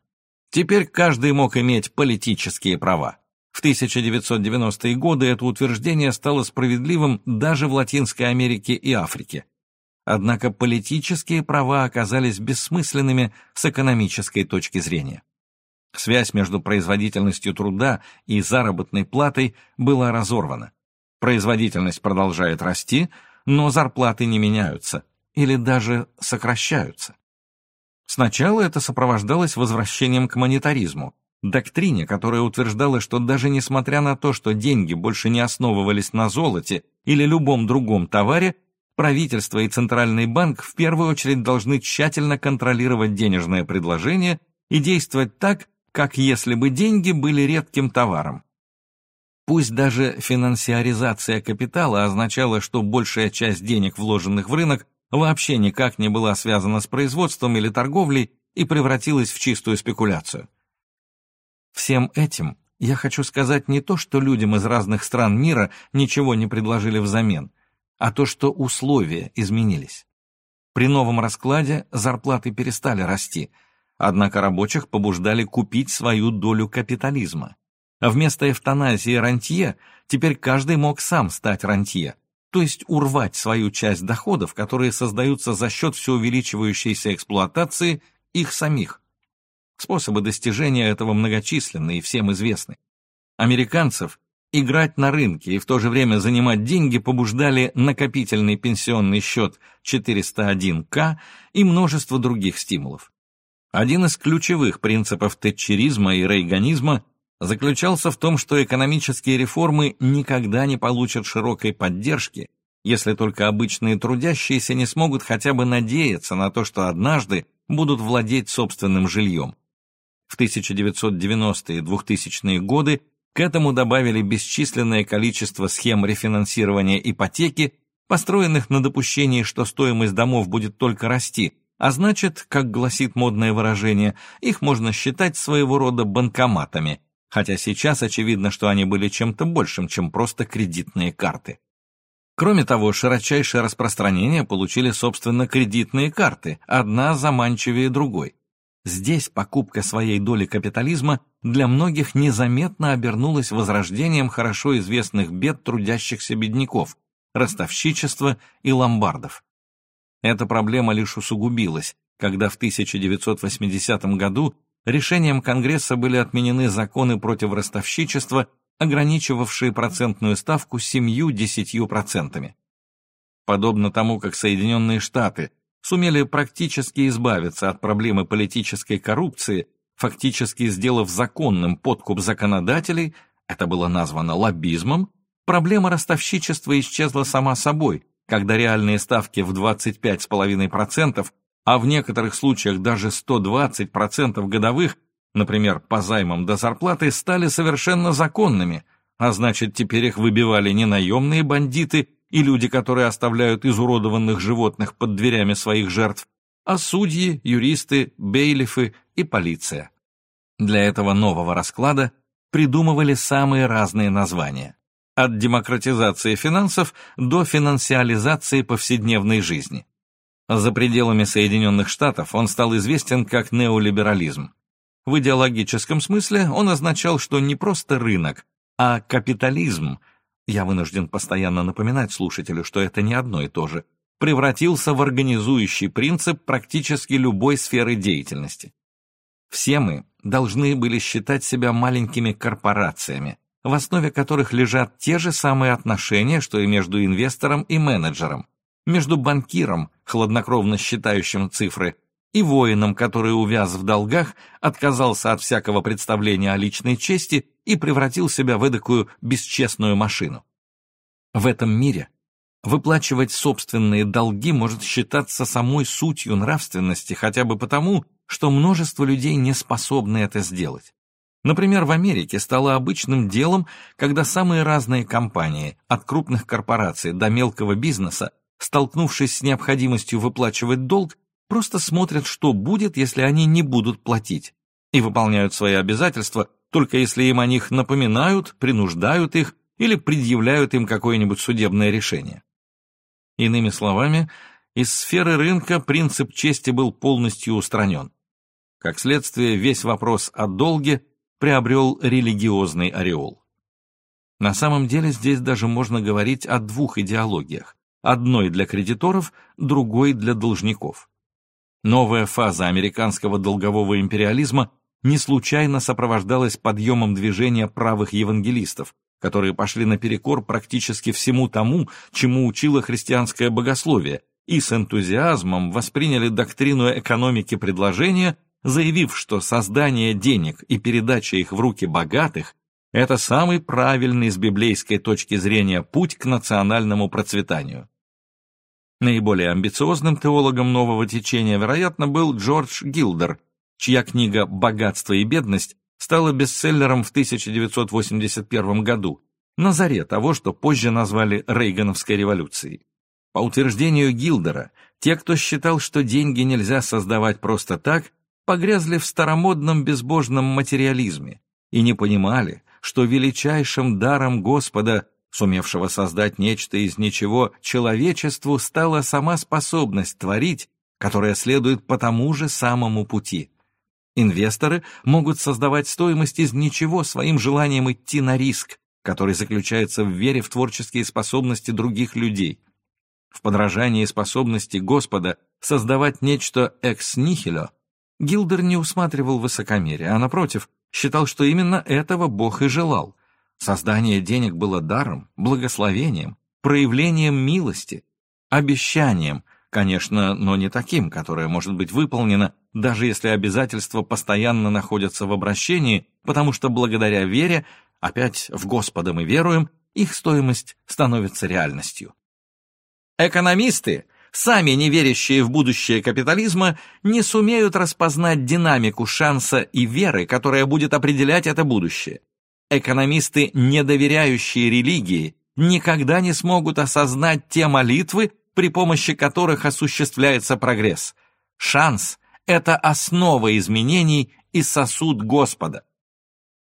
Теперь каждый мог иметь политические права. В 1990-е годы это утверждение стало справедливым даже в Латинской Америке и Африке. Однако политические права оказались бессмысленными с экономической точки зрения. Связь между производительностью труда и заработной платой была разорвана. Производительность продолжает расти, но зарплаты не меняются или даже сокращаются. Сначала это сопровождалось возвращением к монетаризму, доктрине, которая утверждала, что даже несмотря на то, что деньги больше не основывались на золоте или любом другом товаре, правительство и Центральный банк в первую очередь должны тщательно контролировать денежное предложение и действовать так, как если бы деньги были редким товаром. Пусть даже финансиаризация капитала означала, что большая часть денег, вложенных в рынок, вообще никак не была связана с производством или торговлей и превратилась в чистую спекуляцию. Всем этим я хочу сказать не то, что людям из разных стран мира ничего не предложили взамен, а то, что условия изменились. При новом раскладе зарплаты перестали расти, однако рабочих побуждали купить свою долю капитализма. А вместо эвтаназии рантье теперь каждый мог сам стать рантье, то есть урвать свою часть доходов, которые создаются за счет все увеличивающейся эксплуатации их самих. Способы достижения этого многочисленны и всем известны. Американцев играть на рынке и в то же время занимать деньги побуждали накопительный пенсионный счет 401к и множество других стимулов. Один из ключевых принципов тетчеризма и рейганизма заключался в том, что экономические реформы никогда не получат широкой поддержки, если только обычные трудящиеся не смогут хотя бы надеяться на то, что однажды будут владеть собственным жильем. В 1990-е и 2000-е годы к этому добавили бесчисленное количество схем рефинансирования ипотеки, построенных на допущении, что стоимость домов будет только расти, а значит, как гласит модное выражение, их можно считать своего рода банкоматами, хотя сейчас очевидно, что они были чем-то большим, чем просто кредитные карты. Кроме того, широчайшее распространение получили, собственно, кредитные карты, одна заманчивее другой. Здесь покупка своей доли капитализма для многих незаметно обернулась возрождением хорошо известных бед трудящихся бедняков, ростовщичества и ломбардов. Эта проблема лишь усугубилась, когда в 1980 году решением Конгресса были отменены законы против ростовщичества, ограничивавшие процентную ставку 7-10%. Подобно тому, как Соединенные Штаты – сумели практически избавиться от проблемы политической коррупции, фактически сделав законным подкуп законодателей, это было названо лоббизмом, проблема ростовщичества исчезла сама собой, когда реальные ставки в 25,5%, а в некоторых случаях даже 120% годовых, например, по займам до зарплаты, стали совершенно законными, а значит, теперь их выбивали не наемные бандиты и люди, которые оставляют изуродованных животных под дверями своих жертв, а судьи, юристы, бейлифы и полиция. Для этого нового расклада придумывали самые разные названия. От демократизации финансов до финансиализации повседневной жизни. За пределами Соединенных Штатов он стал известен как неолиберализм. В идеологическом смысле он означал, что не просто рынок, а капитализм – я вынужден постоянно напоминать слушателю, что это не одно и то же, превратился в организующий принцип практически любой сферы деятельности. Все мы должны были считать себя маленькими корпорациями, в основе которых лежат те же самые отношения, что и между инвестором и менеджером, между банкиром, хладнокровно считающим цифры, и воином, который, увяз в долгах, отказался от всякого представления о личной чести и превратил себя в эдакую бесчестную машину. В этом мире выплачивать собственные долги может считаться самой сутью нравственности хотя бы потому, что множество людей не способны это сделать. Например, в Америке стало обычным делом, когда самые разные компании, от крупных корпораций до мелкого бизнеса, столкнувшись с необходимостью выплачивать долг, просто смотрят, что будет, если они не будут платить, и выполняют свои обязательства, только если им о них напоминают, принуждают их или предъявляют им какое-нибудь судебное решение. Иными словами, из сферы рынка принцип чести был полностью устранен. Как следствие, весь вопрос о долге приобрел религиозный ореол. На самом деле здесь даже можно говорить о двух идеологиях. Одной для кредиторов, другой для должников. Новая фаза американского долгового империализма не случайно сопровождалась подъемом движения правых евангелистов, которые пошли наперекор практически всему тому, чему учило христианское богословие, и с энтузиазмом восприняли доктрину экономики предложения заявив, что создание денег и передача их в руки богатых – это самый правильный с библейской точки зрения путь к национальному процветанию. Наиболее амбициозным теологом нового течения, вероятно, был Джордж Гилдер, чья книга «Богатство и бедность» стала бестселлером в 1981 году, на заре того, что позже назвали Рейгановской революцией. По утверждению Гилдера, те, кто считал, что деньги нельзя создавать просто так, погрязли в старомодном безбожном материализме и не понимали, что величайшим даром Господа, сумевшего создать нечто из ничего, человечеству стала сама способность творить, которая следует по тому же самому пути. Инвесторы могут создавать стоимость из ничего своим желанием идти на риск, который заключается в вере в творческие способности других людей. В подражании способности Господа создавать нечто экс-нихило Гилдер не усматривал высокомерия, а, напротив, считал, что именно этого Бог и желал. Создание денег было даром, благословением, проявлением милости, обещанием, конечно, но не таким, которое может быть выполнено, даже если обязательства постоянно находятся в обращении, потому что благодаря вере, опять в Господа мы веруем, их стоимость становится реальностью. Экономисты сами не верящие в будущее капитализма не сумеют распознать динамику шанса и веры, которая будет определять это будущее. Экономисты, не доверяющие религии, никогда не смогут осознать те молитвы, при помощи которых осуществляется прогресс. Шанс – это основа изменений и сосуд Господа.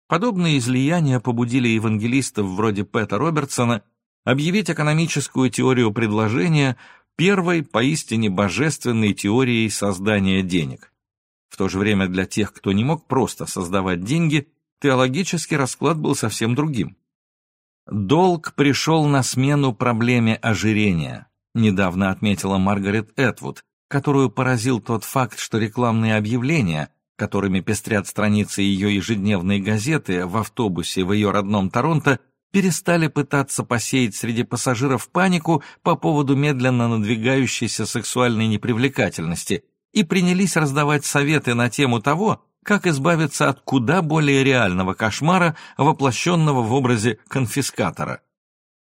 Подобные излияния побудили евангелистов вроде Пэта Робертсона объявить экономическую теорию предложения первой поистине божественной теорией создания денег. В то же время для тех, кто не мог просто создавать деньги, теологический расклад был совсем другим. Долг пришел на смену проблеме ожирения, недавно отметила Маргарет Этвуд, которую поразил тот факт, что рекламные объявления, которыми пестрят страницы ее ежедневной газеты в автобусе в ее родном Торонто, перестали пытаться посеять среди пассажиров панику по поводу медленно надвигающейся сексуальной непривлекательности и принялись раздавать советы на тему того, как избавиться от куда более реального кошмара, воплощенного в образе конфискатора.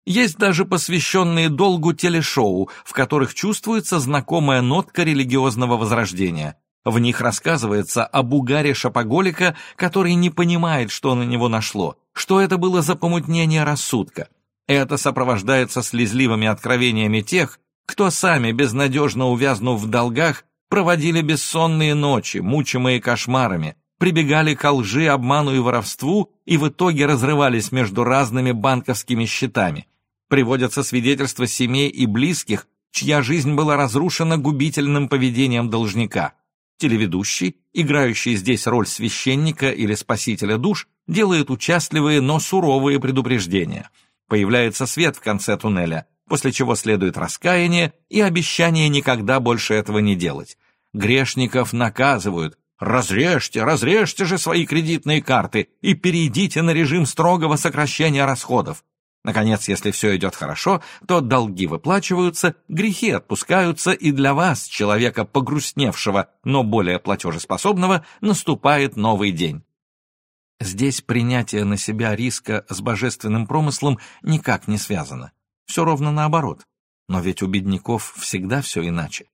Есть даже посвященные долгу телешоу, в которых чувствуется знакомая нотка религиозного возрождения. В них рассказывается об угаре шапоголика, который не понимает, что на него нашло, что это было за помутнение рассудка. Это сопровождается слезливыми откровениями тех, кто сами, безнадежно увязнув в долгах, проводили бессонные ночи, мучимые кошмарами, прибегали к лжи, обману и воровству и в итоге разрывались между разными банковскими счетами. Приводятся свидетельства семей и близких, чья жизнь была разрушена губительным поведением должника. Телеведущий, играющий здесь роль священника или спасителя душ, делает участливые, но суровые предупреждения. Появляется свет в конце туннеля, после чего следует раскаяние и обещание никогда больше этого не делать. Грешников наказывают. Разрежьте, разрежьте же свои кредитные карты и перейдите на режим строгого сокращения расходов. Наконец, если все идет хорошо, то долги выплачиваются, грехи отпускаются, и для вас, человека погрустневшего, но более платежеспособного, наступает новый день. Здесь принятие на себя риска с божественным промыслом никак не связано. Все ровно наоборот. Но ведь у бедняков всегда все иначе.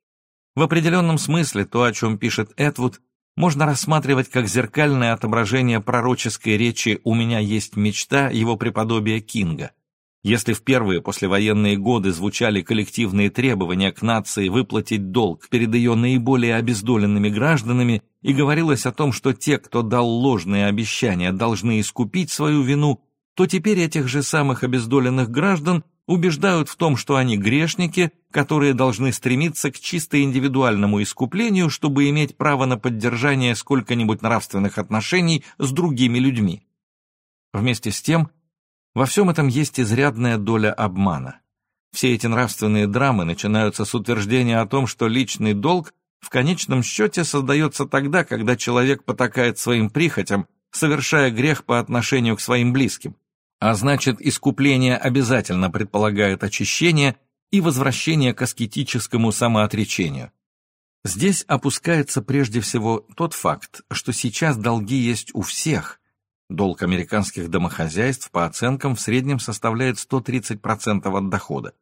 В определенном смысле то, о чем пишет Эдвуд, можно рассматривать как зеркальное отображение пророческой речи «У меня есть мечта» его преподобия Кинга – если в первые послевоенные годы звучали коллективные требования к нации выплатить долг перед ее наиболее обездоленными гражданами и говорилось о том, что те, кто дал ложные обещания, должны искупить свою вину, то теперь этих же самых обездоленных граждан убеждают в том, что они грешники, которые должны стремиться к чисто индивидуальному искуплению, чтобы иметь право на поддержание сколько-нибудь нравственных отношений с другими людьми. Вместе с тем, во всем этом есть изрядная доля обмана. Все эти нравственные драмы начинаются с утверждения о том, что личный долг в конечном счете создается тогда, когда человек потакает своим прихотям, совершая грех по отношению к своим близким. А значит, искупление обязательно предполагает очищение и возвращение к аскетическому самоотречению. Здесь опускается прежде всего тот факт, что сейчас долги есть у всех. Долг американских домохозяйств по оценкам в среднем составляет 130% от дохода.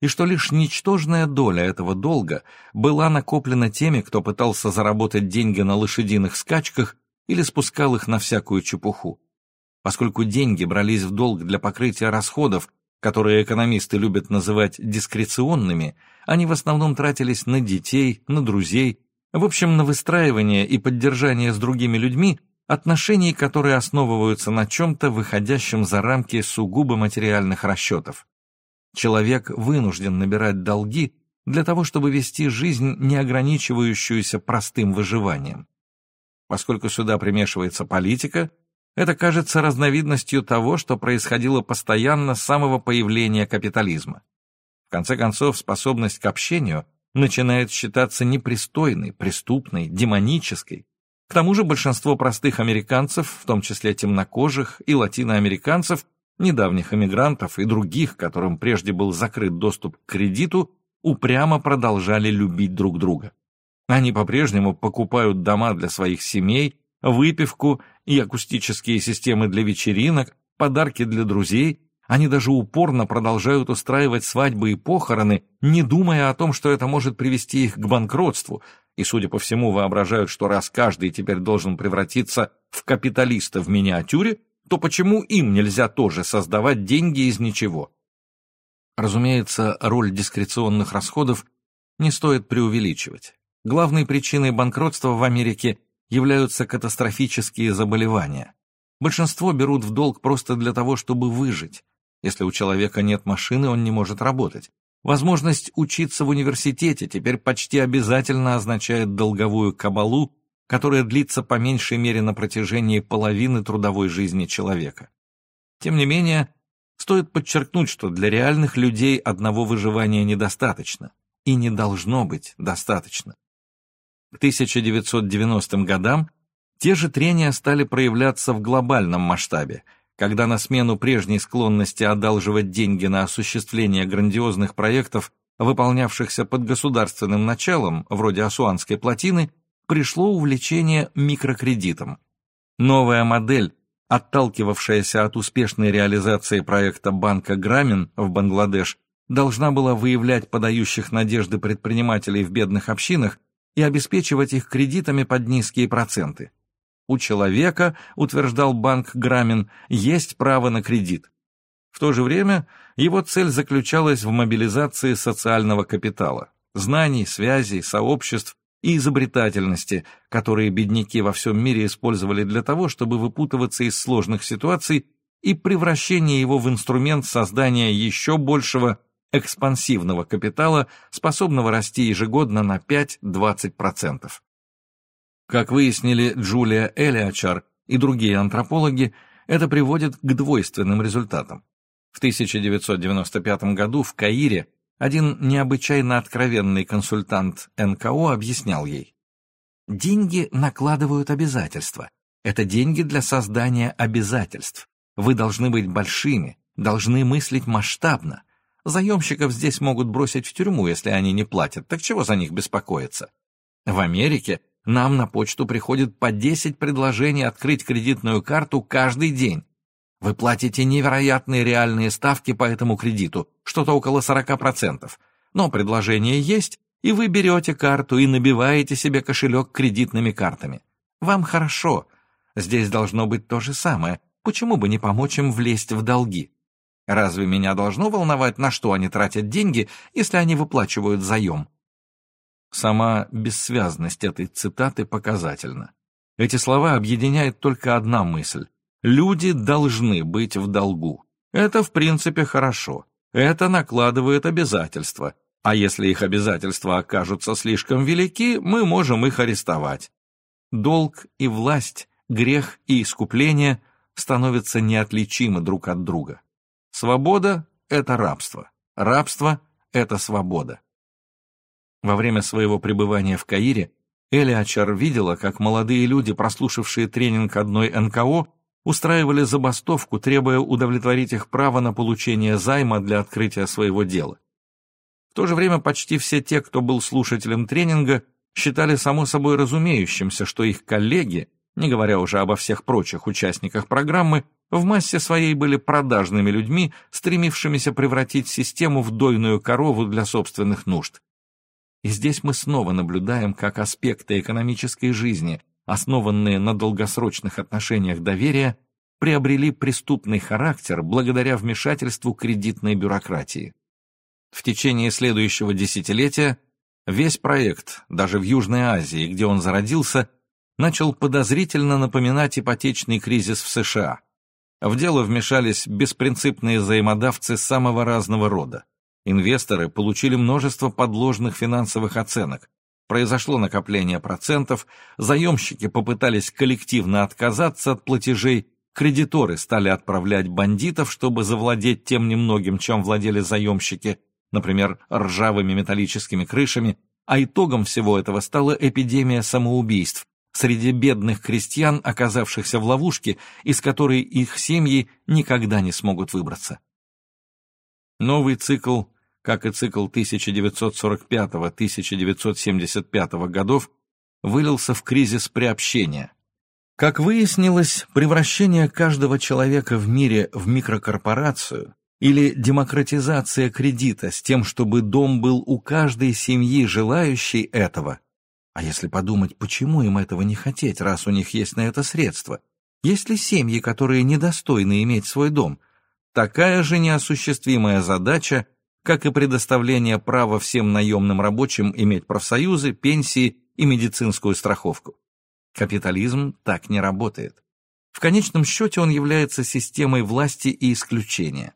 И что лишь ничтожная доля этого долга была накоплена теми, кто пытался заработать деньги на лошадиных скачках или спускал их на всякую чепуху поскольку деньги брались в долг для покрытия расходов, которые экономисты любят называть дискреционными, они в основном тратились на детей, на друзей, в общем, на выстраивание и поддержание с другими людьми отношений, которые основываются на чем-то, выходящем за рамки сугубо материальных расчетов. Человек вынужден набирать долги для того, чтобы вести жизнь, не ограничивающуюся простым выживанием. Поскольку сюда примешивается политика, это кажется разновидностью того, что происходило постоянно с самого появления капитализма. В конце концов, способность к общению начинает считаться непристойной, преступной, демонической. К тому же большинство простых американцев, в том числе темнокожих и латиноамериканцев, недавних эмигрантов и других, которым прежде был закрыт доступ к кредиту, упрямо продолжали любить друг друга. Они по-прежнему покупают дома для своих семей выпивку и акустические системы для вечеринок, подарки для друзей. Они даже упорно продолжают устраивать свадьбы и похороны, не думая о том, что это может привести их к банкротству, и, судя по всему, воображают, что раз каждый теперь должен превратиться в капиталиста в миниатюре, то почему им нельзя тоже создавать деньги из ничего? Разумеется, роль дискреционных расходов не стоит преувеличивать. Главной причиной банкротства в Америке являются катастрофические заболевания. Большинство берут в долг просто для того, чтобы выжить. Если у человека нет машины, он не может работать. Возможность учиться в университете теперь почти обязательно означает долговую кабалу, которая длится по меньшей мере на протяжении половины трудовой жизни человека. Тем не менее, стоит подчеркнуть, что для реальных людей одного выживания недостаточно и не должно быть достаточно. К 1990 годам те же трения стали проявляться в глобальном масштабе, когда на смену прежней склонности одалживать деньги на осуществление грандиозных проектов, выполнявшихся под государственным началом, вроде Асуанской плотины, пришло увлечение микрокредитом. Новая модель, отталкивавшаяся от успешной реализации проекта банка Грамин в Бангладеш, должна была выявлять подающих надежды предпринимателей в бедных общинах и обеспечивать их кредитами под низкие проценты. У человека, утверждал банк Грамин, есть право на кредит. В то же время его цель заключалась в мобилизации социального капитала, знаний, связей, сообществ и изобретательности, которые бедняки во всем мире использовали для того, чтобы выпутываться из сложных ситуаций и превращение его в инструмент создания еще большего экспансивного капитала, способного расти ежегодно на 5-20%. Как выяснили Джулия Элиачар и другие антропологи, это приводит к двойственным результатам. В 1995 году в Каире один необычайно откровенный консультант НКО объяснял ей, «Деньги накладывают обязательства. Это деньги для создания обязательств. Вы должны быть большими, должны мыслить масштабно. Заемщиков здесь могут бросить в тюрьму, если они не платят, так чего за них беспокоиться? В Америке нам на почту приходит по 10 предложений открыть кредитную карту каждый день. Вы платите невероятные реальные ставки по этому кредиту, что-то около 40%. Но предложение есть, и вы берете карту и набиваете себе кошелек кредитными картами. Вам хорошо. Здесь должно быть то же самое. Почему бы не помочь им влезть в долги? Разве меня должно волновать, на что они тратят деньги, если они выплачивают заем? Сама бессвязность этой цитаты показательна. Эти слова объединяет только одна мысль. Люди должны быть в долгу. Это, в принципе, хорошо. Это накладывает обязательства, а если их обязательства окажутся слишком велики, мы можем их арестовать. Долг и власть, грех и искупление становятся неотличимы друг от друга. Свобода — это рабство, рабство — это свобода. Во время своего пребывания в Каире Эли Ачар видела, как молодые люди, прослушавшие тренинг одной НКО, устраивали забастовку, требуя удовлетворить их право на получение займа для открытия своего дела. В то же время почти все те, кто был слушателем тренинга, считали само собой разумеющимся, что их коллеги, не говоря уже обо всех прочих участниках программы, в массе своей были продажными людьми, стремившимися превратить систему в дойную корову для собственных нужд. И здесь мы снова наблюдаем, как аспекты экономической жизни, основанные на долгосрочных отношениях доверия, приобрели преступный характер благодаря вмешательству кредитной бюрократии. В течение следующего десятилетия весь проект, даже в Южной Азии, где он зародился, начал подозрительно напоминать ипотечный кризис в США. В дело вмешались беспринципные взаимодавцы самого разного рода. Инвесторы получили множество подложных финансовых оценок, Произошло накопление процентов, заемщики попытались коллективно отказаться от платежей, кредиторы стали отправлять бандитов, чтобы завладеть тем немногим, чем владели заемщики, например, ржавыми металлическими крышами, а итогом всего этого стала эпидемия самоубийств среди бедных крестьян, оказавшихся в ловушке, из которой их семьи никогда не смогут выбраться. Новый цикл как и цикл 1945-1975 годов, вылился в кризис приобщения. Как выяснилось, превращение каждого человека в мире в микрокорпорацию или демократизация кредита с тем, чтобы дом был у каждой семьи, желающей этого. А если подумать, почему им этого не хотеть, раз у них есть на это средства? Есть ли семьи, которые недостойны иметь свой дом? Такая же неосуществимая задача – как и предоставление права всем наемным рабочим иметь профсоюзы, пенсии и медицинскую страховку. Капитализм так не работает. В конечном счете он является системой власти и исключения.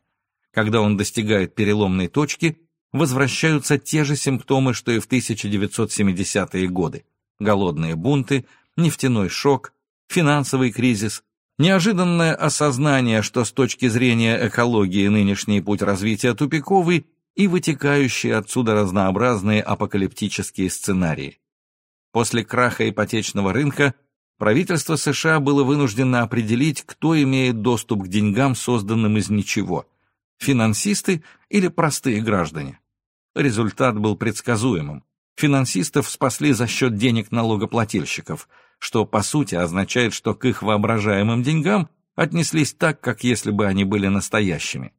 Когда он достигает переломной точки, возвращаются те же симптомы, что и в 1970-е годы. Голодные бунты, нефтяной шок, финансовый кризис, неожиданное осознание, что с точки зрения экологии нынешний путь развития тупиковый, и вытекающие отсюда разнообразные апокалиптические сценарии. После краха ипотечного рынка правительство США было вынуждено определить, кто имеет доступ к деньгам, созданным из ничего – финансисты или простые граждане. Результат был предсказуемым. Финансистов спасли за счет денег налогоплательщиков, что по сути означает, что к их воображаемым деньгам отнеслись так, как если бы они были настоящими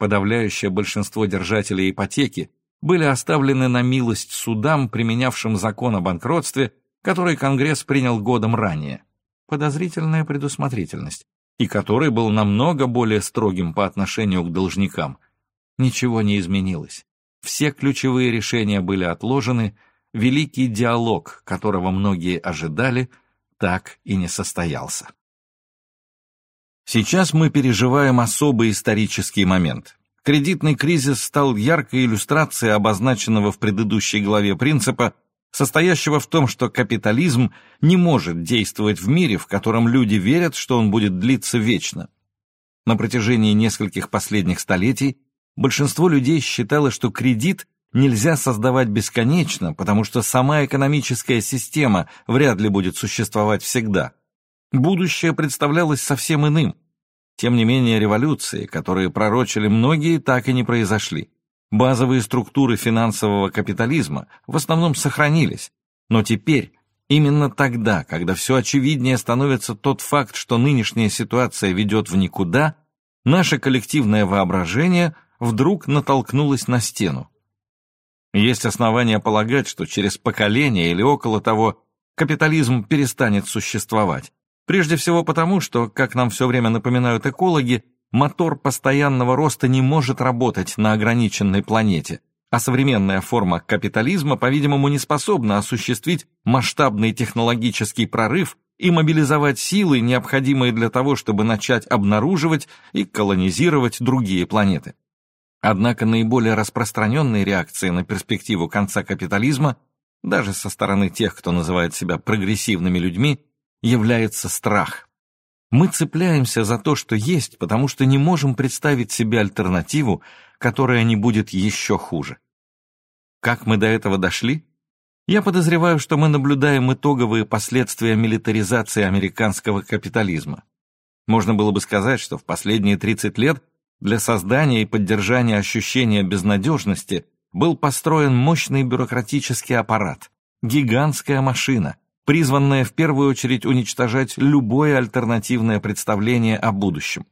подавляющее большинство держателей ипотеки были оставлены на милость судам, применявшим закон о банкротстве, который Конгресс принял годом ранее. Подозрительная предусмотрительность, и который был намного более строгим по отношению к должникам. Ничего не изменилось. Все ключевые решения были отложены, великий диалог, которого многие ожидали, так и не состоялся. Сейчас мы переживаем особый исторический момент. Кредитный кризис стал яркой иллюстрацией обозначенного в предыдущей главе принципа, состоящего в том, что капитализм не может действовать в мире, в котором люди верят, что он будет длиться вечно. На протяжении нескольких последних столетий большинство людей считало, что кредит нельзя создавать бесконечно, потому что сама экономическая система вряд ли будет существовать всегда. Будущее представлялось совсем иным. Тем не менее, революции, которые пророчили многие, так и не произошли. Базовые структуры финансового капитализма в основном сохранились, но теперь, именно тогда, когда все очевиднее становится тот факт, что нынешняя ситуация ведет в никуда, наше коллективное воображение вдруг натолкнулось на стену. Есть основания полагать, что через поколение или около того капитализм перестанет существовать, Прежде всего потому, что, как нам все время напоминают экологи, мотор постоянного роста не может работать на ограниченной планете, а современная форма капитализма, по-видимому, не способна осуществить масштабный технологический прорыв и мобилизовать силы, необходимые для того, чтобы начать обнаруживать и колонизировать другие планеты. Однако наиболее распространенной реакцией на перспективу конца капитализма, даже со стороны тех, кто называет себя прогрессивными людьми, является страх. Мы цепляемся за то, что есть, потому что не можем представить себе альтернативу, которая не будет еще хуже. Как мы до этого дошли? Я подозреваю, что мы наблюдаем итоговые последствия милитаризации американского капитализма. Можно было бы сказать, что в последние 30 лет для создания и поддержания ощущения безнадежности был построен мощный бюрократический аппарат, гигантская машина, призванная в первую очередь уничтожать любое альтернативное представление о будущем.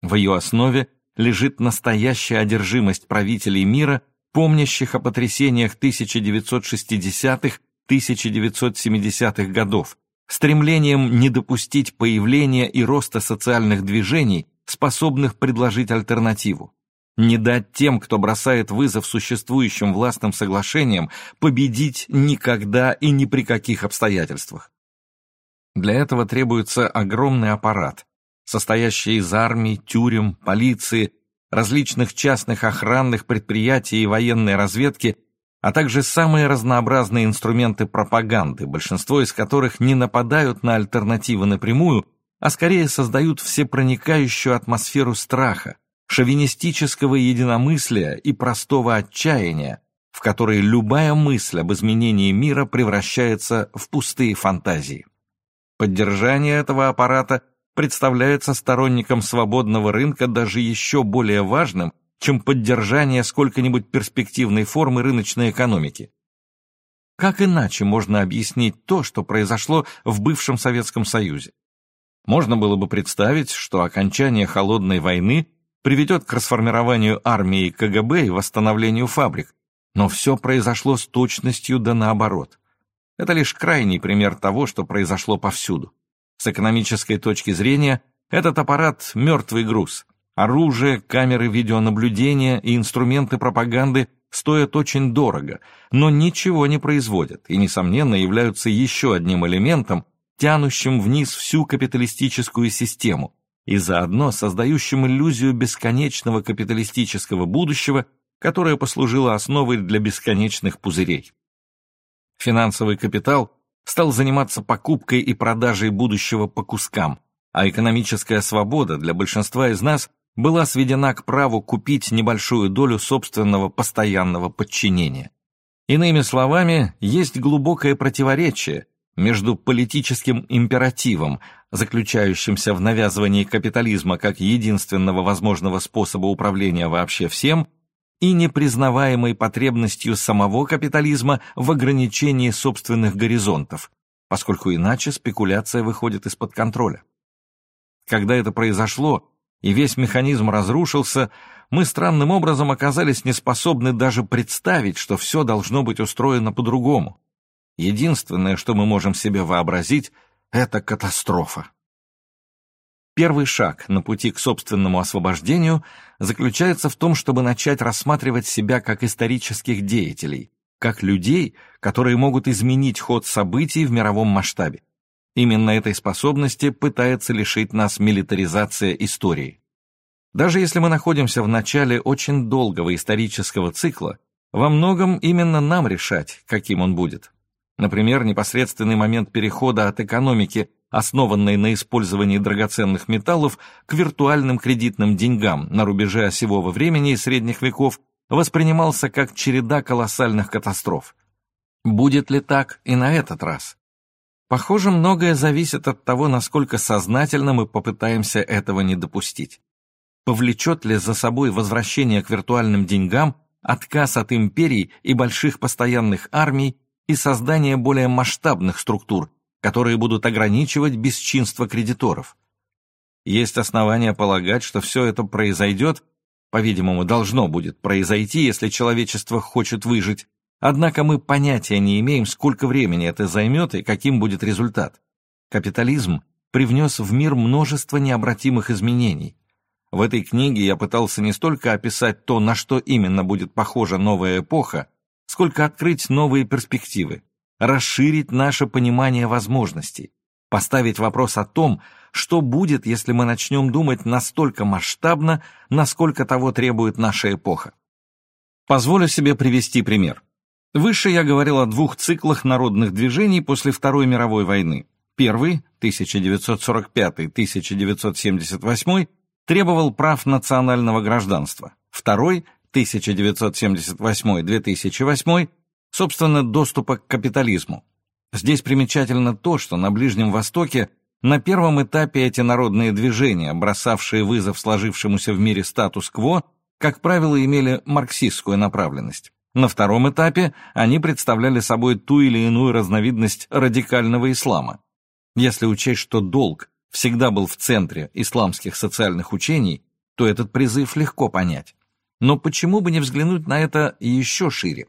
В ее основе лежит настоящая одержимость правителей мира, помнящих о потрясениях 1960-1970-х годов, стремлением не допустить появления и роста социальных движений, способных предложить альтернативу. Не дать тем, кто бросает вызов существующим властным соглашениям, победить никогда и ни при каких обстоятельствах. Для этого требуется огромный аппарат, состоящий из армий, тюрем, полиции, различных частных охранных предприятий и военной разведки, а также самые разнообразные инструменты пропаганды, большинство из которых не нападают на альтернативы напрямую, а скорее создают всепроникающую атмосферу страха, шовинистического единомыслия и простого отчаяния, в которой любая мысль об изменении мира превращается в пустые фантазии. Поддержание этого аппарата представляется сторонникам свободного рынка даже еще более важным, чем поддержание сколько-нибудь перспективной формы рыночной экономики. Как иначе можно объяснить то, что произошло в бывшем Советском Союзе? Можно было бы представить, что окончание холодной войны приведет к расформированию армии КГБ и восстановлению фабрик, но все произошло с точностью да наоборот. Это лишь крайний пример того, что произошло повсюду. С экономической точки зрения, этот аппарат – мертвый груз. Оружие, камеры видеонаблюдения и инструменты пропаганды стоят очень дорого, но ничего не производят и, несомненно, являются еще одним элементом, тянущим вниз всю капиталистическую систему и заодно создающим иллюзию бесконечного капиталистического будущего, которое послужило основой для бесконечных пузырей. Финансовый капитал стал заниматься покупкой и продажей будущего по кускам, а экономическая свобода для большинства из нас была сведена к праву купить небольшую долю собственного постоянного подчинения. Иными словами, есть глубокое противоречие между политическим императивом, заключающимся в навязывании капитализма как единственного возможного способа управления вообще всем, и непризнаваемой потребностью самого капитализма в ограничении собственных горизонтов, поскольку иначе спекуляция выходит из-под контроля. Когда это произошло, и весь механизм разрушился, мы странным образом оказались неспособны даже представить, что все должно быть устроено по-другому. Единственное, что мы можем себе вообразить, это катастрофа. Первый шаг на пути к собственному освобождению заключается в том, чтобы начать рассматривать себя как исторических деятелей, как людей, которые могут изменить ход событий в мировом масштабе. Именно этой способности пытается лишить нас милитаризация истории. Даже если мы находимся в начале очень долгого исторического цикла, во многом именно нам решать, каким он будет. Например, непосредственный момент перехода от экономики, основанной на использовании драгоценных металлов, к виртуальным кредитным деньгам на рубеже осевого времени и средних веков воспринимался как череда колоссальных катастроф. Будет ли так и на этот раз? Похоже, многое зависит от того, насколько сознательно мы попытаемся этого не допустить. Повлечет ли за собой возвращение к виртуальным деньгам отказ от империй и больших постоянных армий и создание более масштабных структур, которые будут ограничивать бесчинство кредиторов. Есть основания полагать, что все это произойдет, по-видимому, должно будет произойти, если человечество хочет выжить, однако мы понятия не имеем, сколько времени это займет и каким будет результат. Капитализм привнес в мир множество необратимых изменений. В этой книге я пытался не столько описать то, на что именно будет похожа новая эпоха, сколько открыть новые перспективы, расширить наше понимание возможностей, поставить вопрос о том, что будет, если мы начнем думать настолько масштабно, насколько того требует наша эпоха. Позволю себе привести пример. Выше я говорил о двух циклах народных движений после Второй мировой войны. Первый, 1945-1978, требовал прав национального гражданства. Второй, 1978-2008, собственно, доступа к капитализму. Здесь примечательно то, что на Ближнем Востоке на первом этапе эти народные движения, бросавшие вызов сложившемуся в мире статус-кво, как правило, имели марксистскую направленность. На втором этапе они представляли собой ту или иную разновидность радикального ислама. Если учесть, что долг всегда был в центре исламских социальных учений, то этот призыв легко понять. Но почему бы не взглянуть на это еще шире?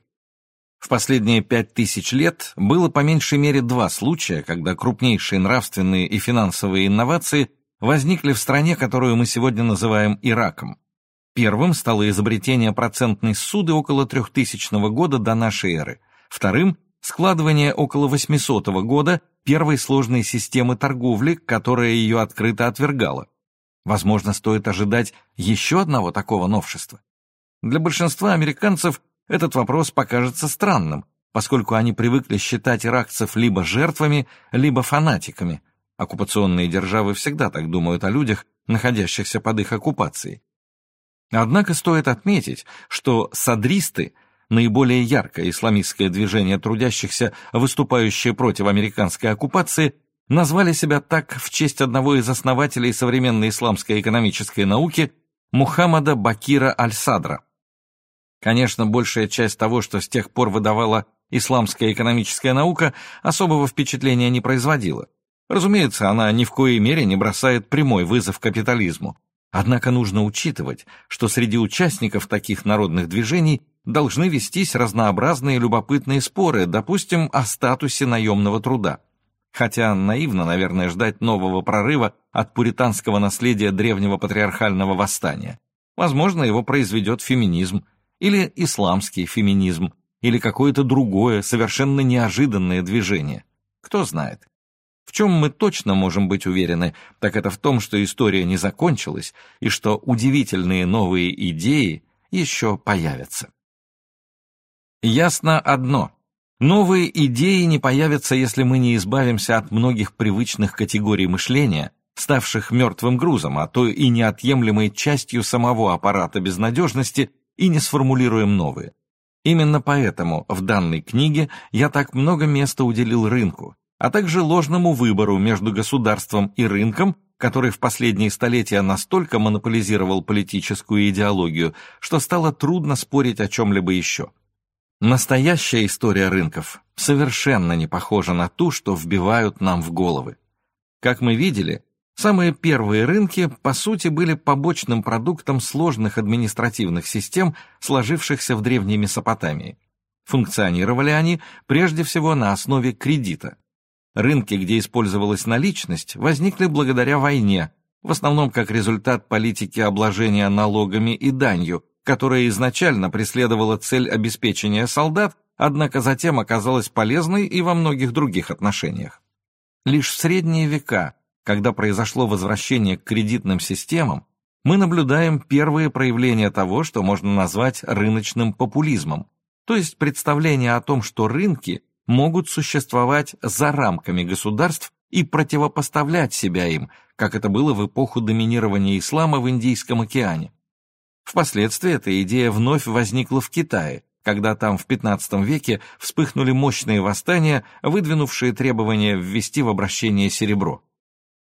В последние пять тысяч лет было по меньшей мере два случая, когда крупнейшие нравственные и финансовые инновации возникли в стране, которую мы сегодня называем Ираком. Первым стало изобретение процентной суды около 3000 года до нашей эры. Вторым – складывание около 800 года первой сложной системы торговли, которая ее открыто отвергала. Возможно, стоит ожидать еще одного такого новшества. Для большинства американцев этот вопрос покажется странным, поскольку они привыкли считать иракцев либо жертвами, либо фанатиками. Оккупационные державы всегда так думают о людях, находящихся под их оккупацией. Однако стоит отметить, что садристы – наиболее яркое исламистское движение трудящихся, выступающее против американской оккупации, назвали себя так в честь одного из основателей современной исламской экономической науки Мухаммада Бакира Аль-Садра. Конечно, большая часть того, что с тех пор выдавала исламская экономическая наука, особого впечатления не производила. Разумеется, она ни в коей мере не бросает прямой вызов капитализму. Однако нужно учитывать, что среди участников таких народных движений должны вестись разнообразные любопытные споры, допустим, о статусе наемного труда. Хотя наивно, наверное, ждать нового прорыва от пуританского наследия древнего патриархального восстания. Возможно, его произведет феминизм, или исламский феминизм, или какое-то другое, совершенно неожиданное движение. Кто знает. В чем мы точно можем быть уверены, так это в том, что история не закончилась и что удивительные новые идеи еще появятся. Ясно одно. Новые идеи не появятся, если мы не избавимся от многих привычных категорий мышления, ставших мертвым грузом, а то и неотъемлемой частью самого аппарата безнадежности, и не сформулируем новые. Именно поэтому в данной книге я так много места уделил рынку, а также ложному выбору между государством и рынком, который в последние столетия настолько монополизировал политическую идеологию, что стало трудно спорить о чем-либо еще. Настоящая история рынков совершенно не похожа на ту, что вбивают нам в головы. Как мы видели, самые первые рынки, по сути, были побочным продуктом сложных административных систем, сложившихся в Древней Месопотамии. Функционировали они прежде всего на основе кредита. Рынки, где использовалась наличность, возникли благодаря войне, в основном как результат политики обложения налогами и данью, которая изначально преследовала цель обеспечения солдат, однако затем оказалась полезной и во многих других отношениях. Лишь в средние века, когда произошло возвращение к кредитным системам, мы наблюдаем первые проявления того, что можно назвать рыночным популизмом, то есть представление о том, что рынки могут существовать за рамками государств и противопоставлять себя им, как это было в эпоху доминирования ислама в Индийском океане. Впоследствии эта идея вновь возникла в Китае, когда там в XV веке вспыхнули мощные восстания, выдвинувшие требования ввести в обращение серебро.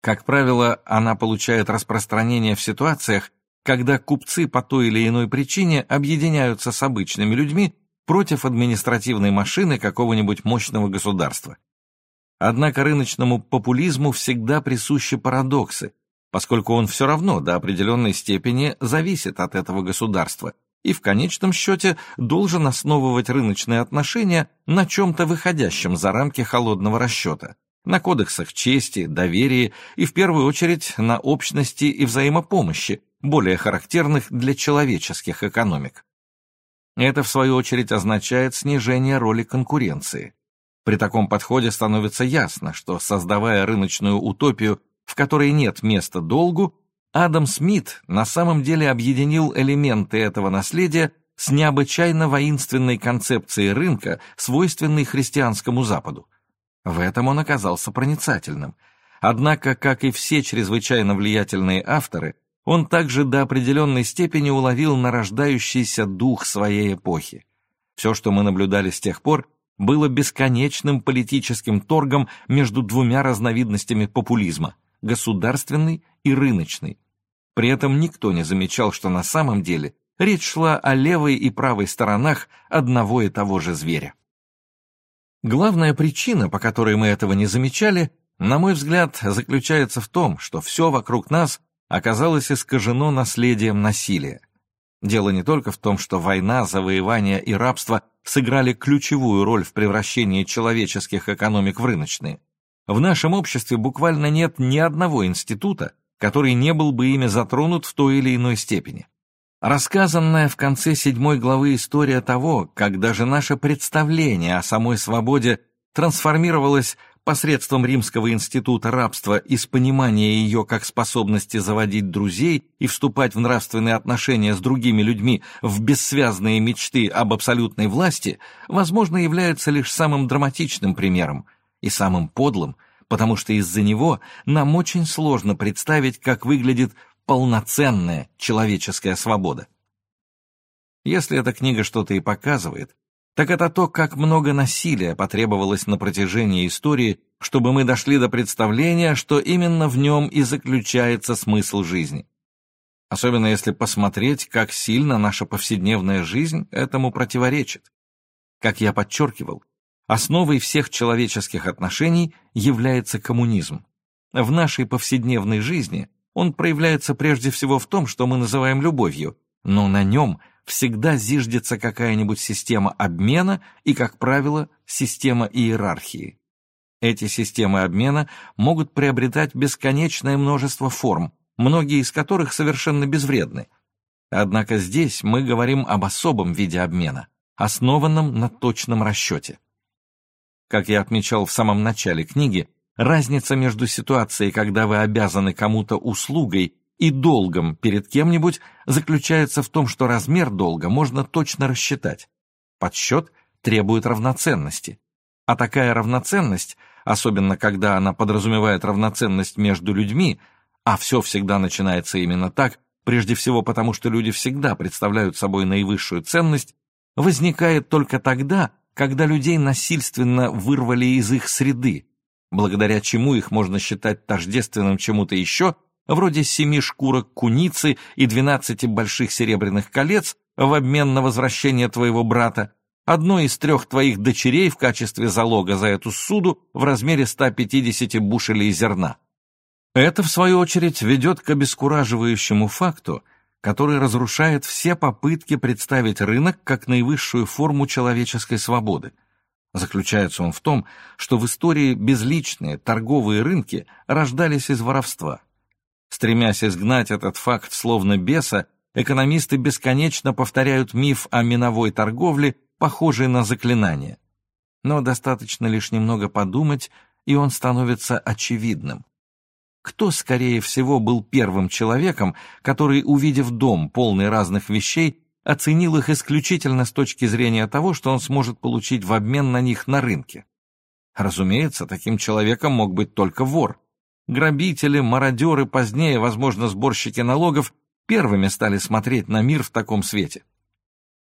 Как правило, она получает распространение в ситуациях, когда купцы по той или иной причине объединяются с обычными людьми против административной машины какого-нибудь мощного государства. Однако рыночному популизму всегда присущи парадоксы, поскольку он все равно до определенной степени зависит от этого государства и в конечном счете должен основывать рыночные отношения на чем-то выходящем за рамки холодного расчета, на кодексах чести, доверия и в первую очередь на общности и взаимопомощи, более характерных для человеческих экономик. Это, в свою очередь, означает снижение роли конкуренции. При таком подходе становится ясно, что, создавая рыночную утопию, в которой нет места долгу, Адам Смит на самом деле объединил элементы этого наследия с необычайно воинственной концепцией рынка, свойственной христианскому Западу. В этом он оказался проницательным. Однако, как и все чрезвычайно влиятельные авторы, он также до определенной степени уловил нарождающийся дух своей эпохи. Все, что мы наблюдали с тех пор, было бесконечным политическим торгом между двумя разновидностями популизма – государственный и рыночный. При этом никто не замечал, что на самом деле речь шла о левой и правой сторонах одного и того же зверя. Главная причина, по которой мы этого не замечали, на мой взгляд, заключается в том, что все вокруг нас оказалось искажено наследием насилия. Дело не только в том, что война, завоевание и рабство сыграли ключевую роль в превращении человеческих экономик в рыночные. В нашем обществе буквально нет ни одного института, который не был бы ими затронут в той или иной степени. Рассказанная в конце седьмой главы история того, как даже наше представление о самой свободе трансформировалось посредством Римского института рабства из понимания ее как способности заводить друзей и вступать в нравственные отношения с другими людьми в бессвязные мечты об абсолютной власти, возможно, является лишь самым драматичным примером и самым подлым, потому что из-за него нам очень сложно представить, как выглядит полноценная человеческая свобода. Если эта книга что-то и показывает, так это то, как много насилия потребовалось на протяжении истории, чтобы мы дошли до представления, что именно в нем и заключается смысл жизни. Особенно если посмотреть, как сильно наша повседневная жизнь этому противоречит. Как я подчеркивал, основой всех человеческих отношений является коммунизм. В нашей повседневной жизни он проявляется прежде всего в том, что мы называем любовью, но на нем всегда зиждется какая-нибудь система обмена и, как правило, система иерархии. Эти системы обмена могут приобретать бесконечное множество форм, многие из которых совершенно безвредны. Однако здесь мы говорим об особом виде обмена, основанном на точном расчете. Как я отмечал в самом начале книги, разница между ситуацией, когда вы обязаны кому-то услугой, и долгом перед кем-нибудь заключается в том, что размер долга можно точно рассчитать. Подсчет требует равноценности. А такая равноценность, особенно когда она подразумевает равноценность между людьми, а все всегда начинается именно так, прежде всего потому, что люди всегда представляют собой наивысшую ценность, возникает только тогда, когда людей насильственно вырвали из их среды, благодаря чему их можно считать тождественным чему-то еще – вроде семи шкурок куницы и двенадцати больших серебряных колец в обмен на возвращение твоего брата, одной из трех твоих дочерей в качестве залога за эту суду в размере 150 бушелей зерна. Это, в свою очередь, ведет к обескураживающему факту, который разрушает все попытки представить рынок как наивысшую форму человеческой свободы. Заключается он в том, что в истории безличные торговые рынки рождались из воровства – Стремясь изгнать этот факт словно беса, экономисты бесконечно повторяют миф о миновой торговле, похожий на заклинание. Но достаточно лишь немного подумать, и он становится очевидным. Кто, скорее всего, был первым человеком, который, увидев дом, полный разных вещей, оценил их исключительно с точки зрения того, что он сможет получить в обмен на них на рынке? Разумеется, таким человеком мог быть только вор. Грабители, мародеры, позднее, возможно, сборщики налогов первыми стали смотреть на мир в таком свете.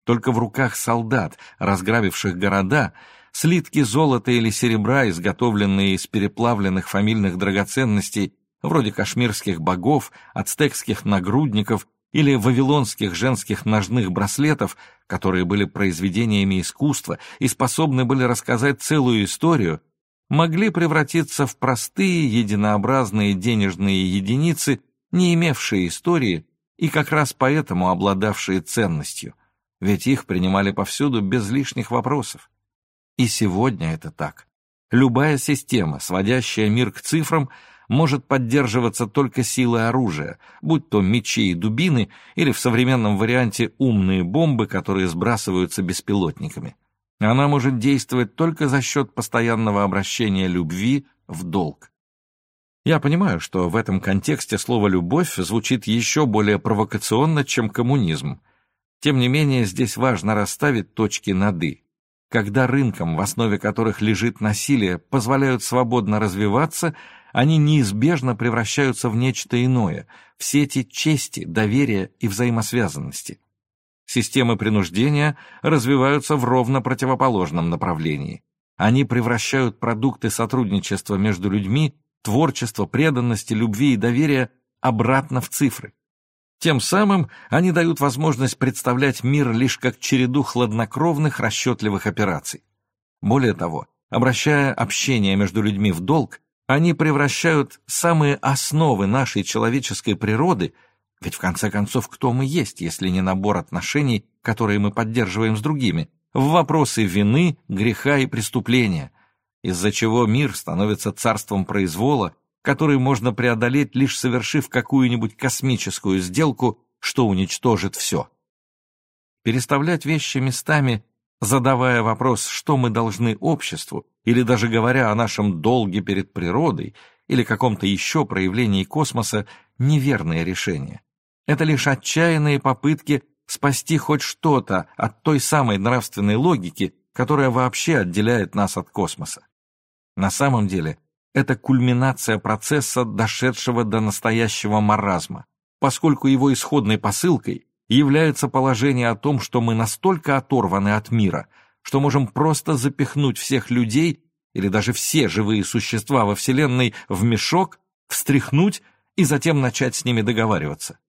Только в руках солдат, разграбивших города, слитки золота или серебра, изготовленные из переплавленных фамильных драгоценностей, вроде кашмирских богов, ацтекских нагрудников или вавилонских женских ножных браслетов, которые были произведениями искусства и способны были рассказать целую историю, могли превратиться в простые единообразные денежные единицы, не имевшие истории и как раз поэтому обладавшие ценностью, ведь их принимали повсюду без лишних вопросов. И сегодня это так. Любая система, сводящая мир к цифрам, может поддерживаться только силой оружия, будь то мечи и дубины или в современном варианте умные бомбы, которые сбрасываются беспилотниками. Она может действовать только за счет постоянного обращения любви в долг. Я понимаю, что в этом контексте слово «любовь» звучит еще более провокационно, чем коммунизм. Тем не менее, здесь важно расставить точки над «и». Когда рынкам, в основе которых лежит насилие, позволяют свободно развиваться, они неизбежно превращаются в нечто иное, в сети чести, доверия и взаимосвязанности. Системы принуждения развиваются в ровно противоположном направлении. Они превращают продукты сотрудничества между людьми, творчество, преданности, любви и доверия обратно в цифры. Тем самым они дают возможность представлять мир лишь как череду хладнокровных расчетливых операций. Более того, обращая общение между людьми в долг, они превращают самые основы нашей человеческой природы ведь в конце концов, кто мы есть, если не набор отношений, которые мы поддерживаем с другими, в вопросы вины, греха и преступления, из-за чего мир становится царством произвола, который можно преодолеть, лишь совершив какую-нибудь космическую сделку, что уничтожит все. Переставлять вещи местами, задавая вопрос, что мы должны обществу, или даже говоря о нашем долге перед природой, или каком-то еще проявлении космоса, неверное решение. Это лишь отчаянные попытки спасти хоть что-то от той самой нравственной логики, которая вообще отделяет нас от космоса. На самом деле, это кульминация процесса, дошедшего до настоящего маразма, поскольку его исходной посылкой является положение о том, что мы настолько оторваны от мира, что можем просто запихнуть всех людей или даже все живые существа во Вселенной в мешок, встряхнуть и затем начать с ними договариваться.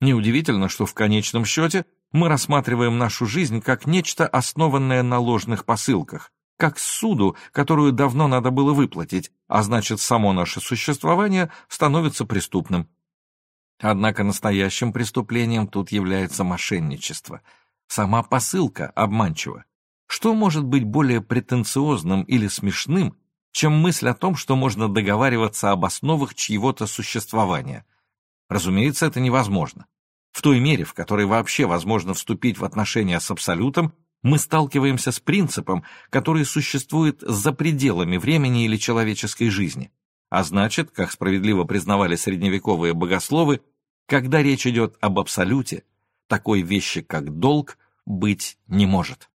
Неудивительно, что в конечном счете мы рассматриваем нашу жизнь как нечто, основанное на ложных посылках, как суду, которую давно надо было выплатить, а значит, само наше существование становится преступным. Однако настоящим преступлением тут является мошенничество. Сама посылка обманчива. Что может быть более претенциозным или смешным, чем мысль о том, что можно договариваться об основах чьего-то существования – Разумеется, это невозможно. В той мере, в которой вообще возможно вступить в отношения с Абсолютом, мы сталкиваемся с принципом, который существует за пределами времени или человеческой жизни. А значит, как справедливо признавали средневековые богословы, когда речь идет об Абсолюте, такой вещи, как долг, быть не может.